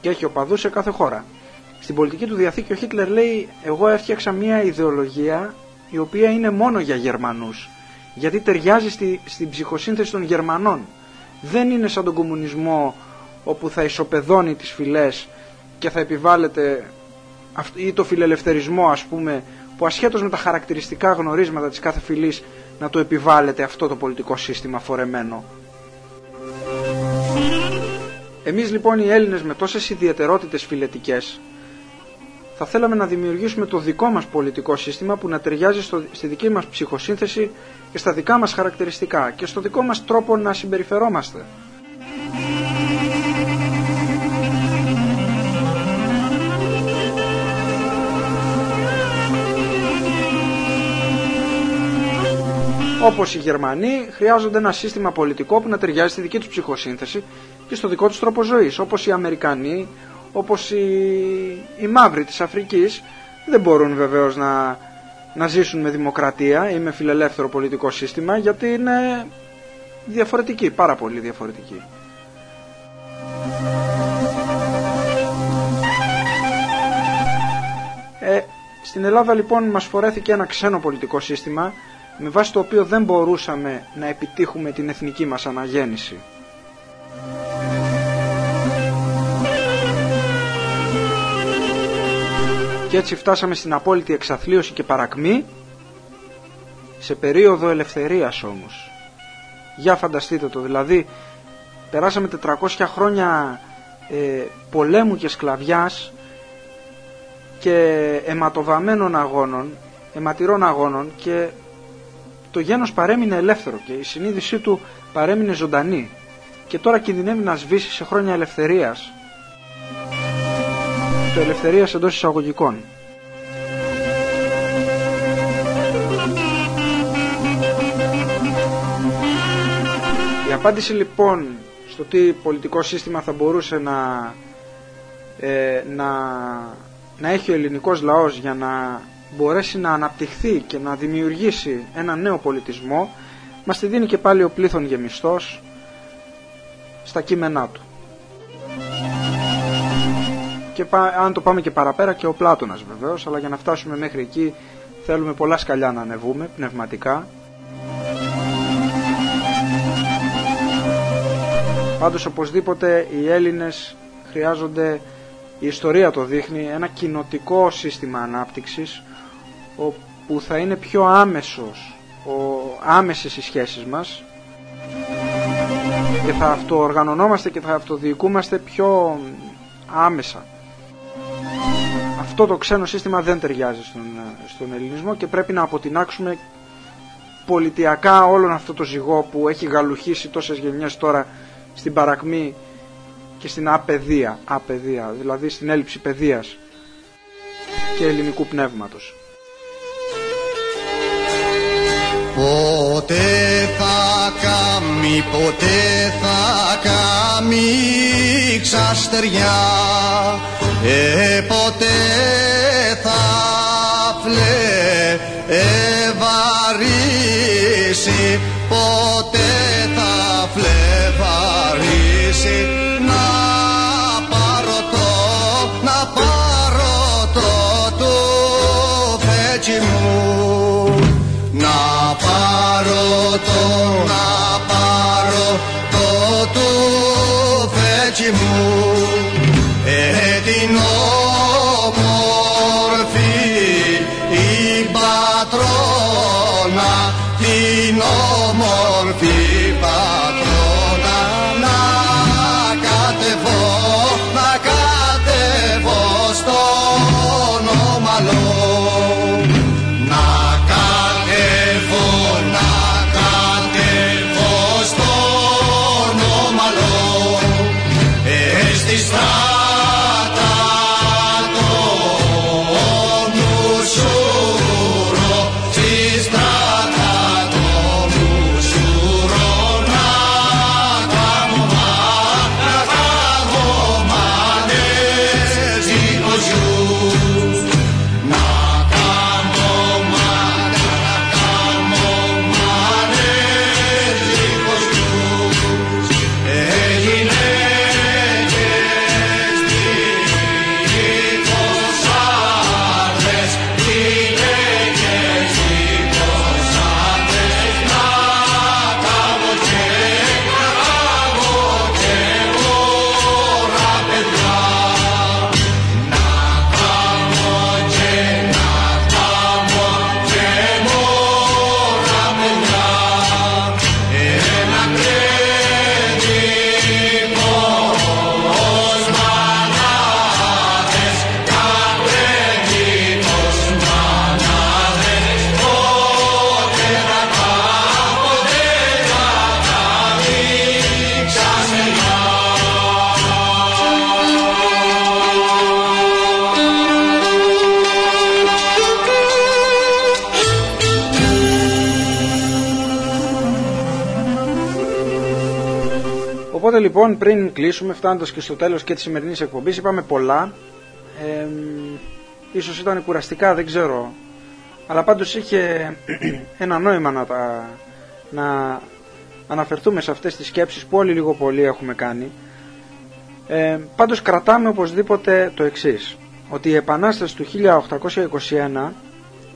S2: Και έχει οπαδούς σε κάθε χώρα. Στην πολιτική του διαθήκη ο Χίτλερ λέει εγώ έφτιαξα μια ιδεολογία η οποία είναι μόνο για Γερμανούς γιατί ταιριάζει στη, στην ψυχοσύνθεση των Γερμανών. Δεν είναι σαν τον κομμουνισμό όπου θα ισοπεδώνει τις φυλές και θα επιβάλλεται ή το φιλελευθερισμό ας πούμε που ασχέτως με τα χαρακτηριστικά γνωρίσματα της κάθε φυλής να το επιβάλλεται αυτό το πολιτικό σύστημα φορεμένο. Εμείς λοιπόν οι Έλληνες με τόσες ιδιαιτερότητες φιλετικές θα θέλαμε να δημιουργήσουμε το δικό μας πολιτικό σύστημα που να ταιριάζει στο, στη δική μας ψυχοσύνθεση και στα δικά μας χαρακτηριστικά και στο δικό μας τρόπο να συμπεριφερόμαστε. Όπως οι Γερμανοί χρειάζονται ένα σύστημα πολιτικό που να ταιριάζει στη δική τους ψυχοσύνθεση και στο δικό τους τρόπο ζωής. Όπως οι Αμερικανοί, όπως οι, οι μαύροι της Αφρικής δεν μπορούν βεβαίως να, να ζήσουν με δημοκρατία ή με φιλελεύθερο πολιτικό σύστημα γιατί είναι διαφορετικοί, πάρα πολύ διαφορετικοί. Ε, στην Ελλάδα λοιπόν μας φορέθηκε ένα ξένο πολιτικό σύστημα με βάση το οποίο δεν μπορούσαμε να επιτύχουμε την εθνική μας αναγέννηση. Και έτσι φτάσαμε στην απόλυτη εξαθλίωση και παρακμή σε περίοδο ελευθερίας όμως. Για φανταστείτε το, δηλαδή περάσαμε 400 χρόνια ε, πολέμου και σκλαβιάς και αιματοβαμένων αγώνων, αιματηρών αγώνων και το γένος παρέμεινε ελεύθερο και η συνείδησή του παρέμεινε ζωντανή. Και τώρα κινδυνεύει να σβήσει σε χρόνια ελευθερίας. Το ελευθερίας εντός εισαγωγικών. Η απάντηση λοιπόν στο τι πολιτικό σύστημα θα μπορούσε να, ε, να, να έχει ο ελληνικός λαός για να μπορέσει να αναπτυχθεί και να δημιουργήσει ένα νέο πολιτισμό μας τη δίνει και πάλι ο πλήθων γεμιστός στα κείμενά του. Και αν το πάμε και παραπέρα και ο Πλάτωνας βεβαίως, αλλά για να φτάσουμε μέχρι εκεί θέλουμε πολλά σκαλιά να ανεβούμε πνευματικά. Πάντως οπωσδήποτε οι Έλληνες χρειάζονται, η ιστορία το δείχνει, ένα κοινοτικό σύστημα ανάπτυξης όπου θα είναι πιο άμεσος, ο, άμεσες οι σχέσεις μας και θα αυτοοργανωνόμαστε και θα αυτοδιοικούμαστε πιο άμεσα. Αυτό το ξένο σύστημα δεν ταιριάζει στον, στον ελληνισμό και πρέπει να αποτινάξουμε πολιτιακά όλον αυτό το ζυγό που έχει γαλουχίσει τόσες γενιές τώρα στην παρακμή και στην απαιδεία, απαιδεία δηλαδή στην έλλειψη παιδείας και ελληνικού πνεύματος.
S5: Ποτέ θα κάμει, ποτέ θα κάμει ξαστεριά. Ε, ποτέ θα φλε ευαρύσει ποτέ θα φλεβαρίσει να
S2: Οπότε λοιπόν πριν κλείσουμε φτάνοντας και στο τέλος και της σημερινής εκπομπής είπαμε πολλά. Ε, ίσως ήταν κουραστικά δεν ξέρω. Αλλά πάντως είχε ένα νόημα να, τα, να αναφερθούμε σε αυτές τις σκέψεις που όλοι λίγο πολύ έχουμε κάνει. Ε, πάντως κρατάμε οπωσδήποτε το εξής ότι η Επανάσταση του 1821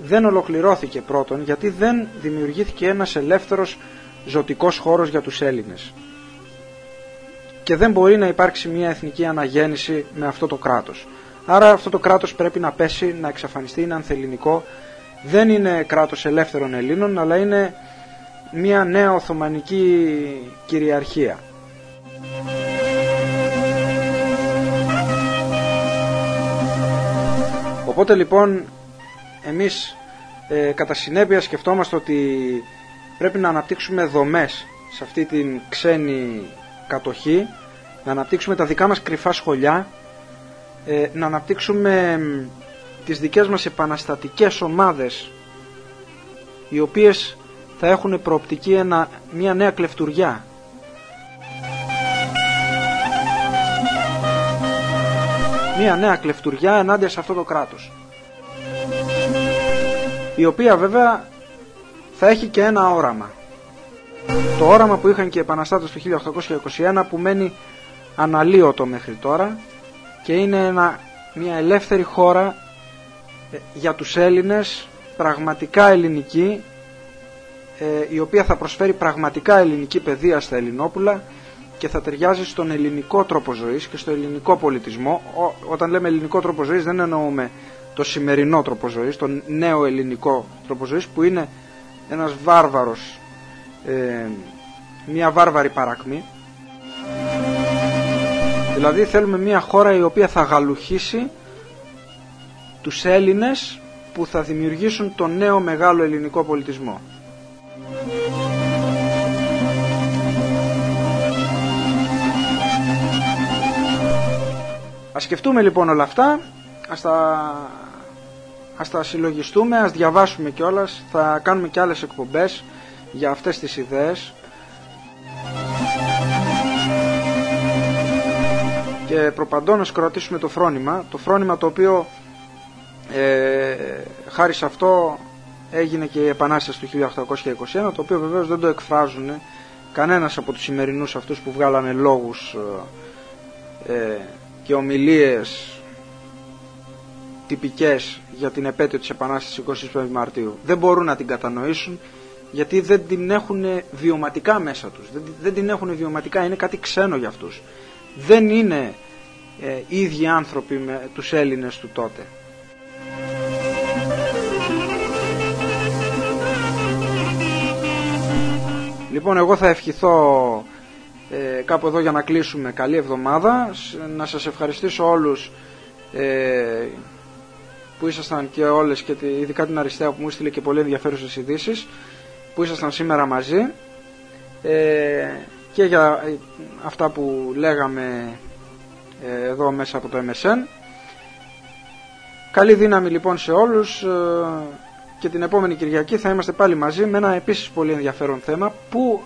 S2: δεν ολοκληρώθηκε πρώτον γιατί δεν δημιουργήθηκε ένας ελεύθερος ζωτικός χώρος για τους Έλληνες και δεν μπορεί να υπάρξει μια εθνική αναγέννηση με αυτό το κράτος. Άρα αυτό το κράτος πρέπει να πέσει, να εξαφανιστεί, είναι ανθεληνικό. Δεν είναι κράτος ελεύθερων Ελλήνων, αλλά είναι μια νέα Οθωμανική κυριαρχία. Οπότε λοιπόν εμείς ε, κατά συνέπεια σκεφτόμαστε ότι πρέπει να αναπτύξουμε δομές σε αυτή την ξένη κατοχή, να αναπτύξουμε τα δικά μας κρυφά σχολιά, ε, να αναπτύξουμε τις δικές μας επαναστατικές ομάδες οι οποίες θα έχουν προοπτική ένα, μια νέα κλεφτουριά. Μια νέα κλεφτουριά ενάντια σε αυτό το κράτος. Η οποία βέβαια θα έχει και ένα όραμα. Το όραμα που είχαν και οι επαναστάτες του 1821 που μένει αναλύωτο μέχρι τώρα και είναι ένα, μια ελεύθερη χώρα ε, για τους Έλληνες πραγματικά ελληνική ε, η οποία θα προσφέρει πραγματικά ελληνική παιδεία στα Ελληνόπουλα και θα ταιριάζει στον ελληνικό τρόπο ζωής και στο ελληνικό πολιτισμό. όταν λέμε ελληνικό τρόπο ζωής δεν εννοούμε το σημερινό τρόπο ζωής, τον νέο ελληνικό τρόπο ζωής που είναι ένας βάρβαρος, ε, μια βάρβαρη παρακμή. Δηλαδή θέλουμε μια χώρα η οποία θα γαλουχίσει τους Έλληνες που θα δημιουργήσουν τον νέο μεγάλο ελληνικό πολιτισμό. Ας σκεφτούμε λοιπόν όλα αυτά, ας τα, ας τα συλλογιστούμε, ας διαβάσουμε κιόλας, θα κάνουμε κι άλλες εκπομπές για αυτές τις ιδέες. Και προπαντών να σκροτήσουμε το φρόνημα, το φρόνημα το οποίο ε, χάρη σε αυτό έγινε και η Επανάσταση του 1821, το οποίο βεβαίως δεν το εκφράζουν κανένας από τους σημερινούς αυτούς που βγάλανε λόγους ε, και ομιλίες τυπικές για την επέτειο της Επανάστασης 25 Μαρτίου. Δεν μπορούν να την κατανοήσουν γιατί δεν την έχουν βιωματικά μέσα τους. Δεν, δεν την έχουν βιωματικά, είναι κάτι ξένο για αυτούς. Δεν είναι ε, ίδιοι άνθρωποι με τους Έλληνες του τότε. Λοιπόν, εγώ θα ευχηθώ ε, κάπου εδώ για να κλείσουμε καλή εβδομάδα. Να σας ευχαριστήσω όλους ε, που ήσασταν και όλες και ειδικά την Αριστεία που μου έστειλε και πολύ ενδιαφέρουσες ειδήσεις που ήσασταν σήμερα μαζί ε, και για ε, αυτά που λέγαμε ε, εδώ μέσα από το MSN. Καλή δύναμη λοιπόν σε όλους και την επόμενη Κυριακή θα είμαστε πάλι μαζί με ένα επίσης πολύ ενδιαφέρον θέμα που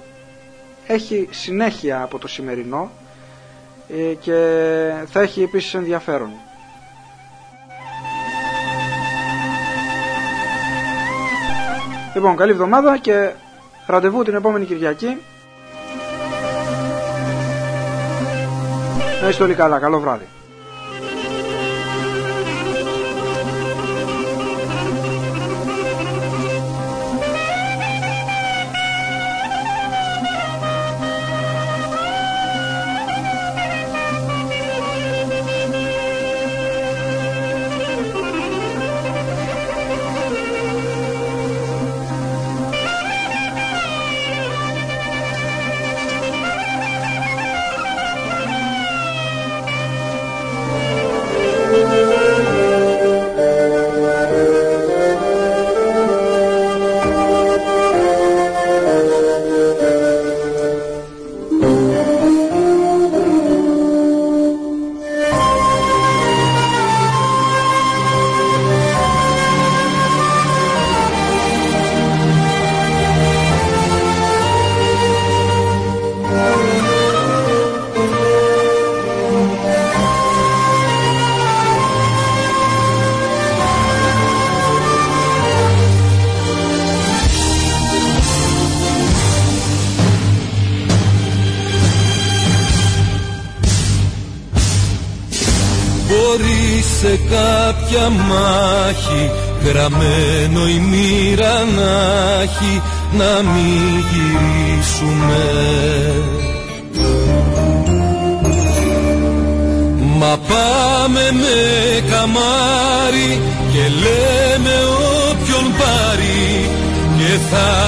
S2: έχει συνέχεια από το σημερινό και θα έχει επίσης ενδιαφέρον. Λοιπόν, καλή εβδομάδα και ραντεβού την επόμενη Κυριακή. Να είστε όλοι καλά. Καλό βράδυ.
S3: Γραμμένο η μοίρα να έχει να μην γυρίσουμε. Μα πάμε με καμάρι και λέμε όποιον πάρει και θα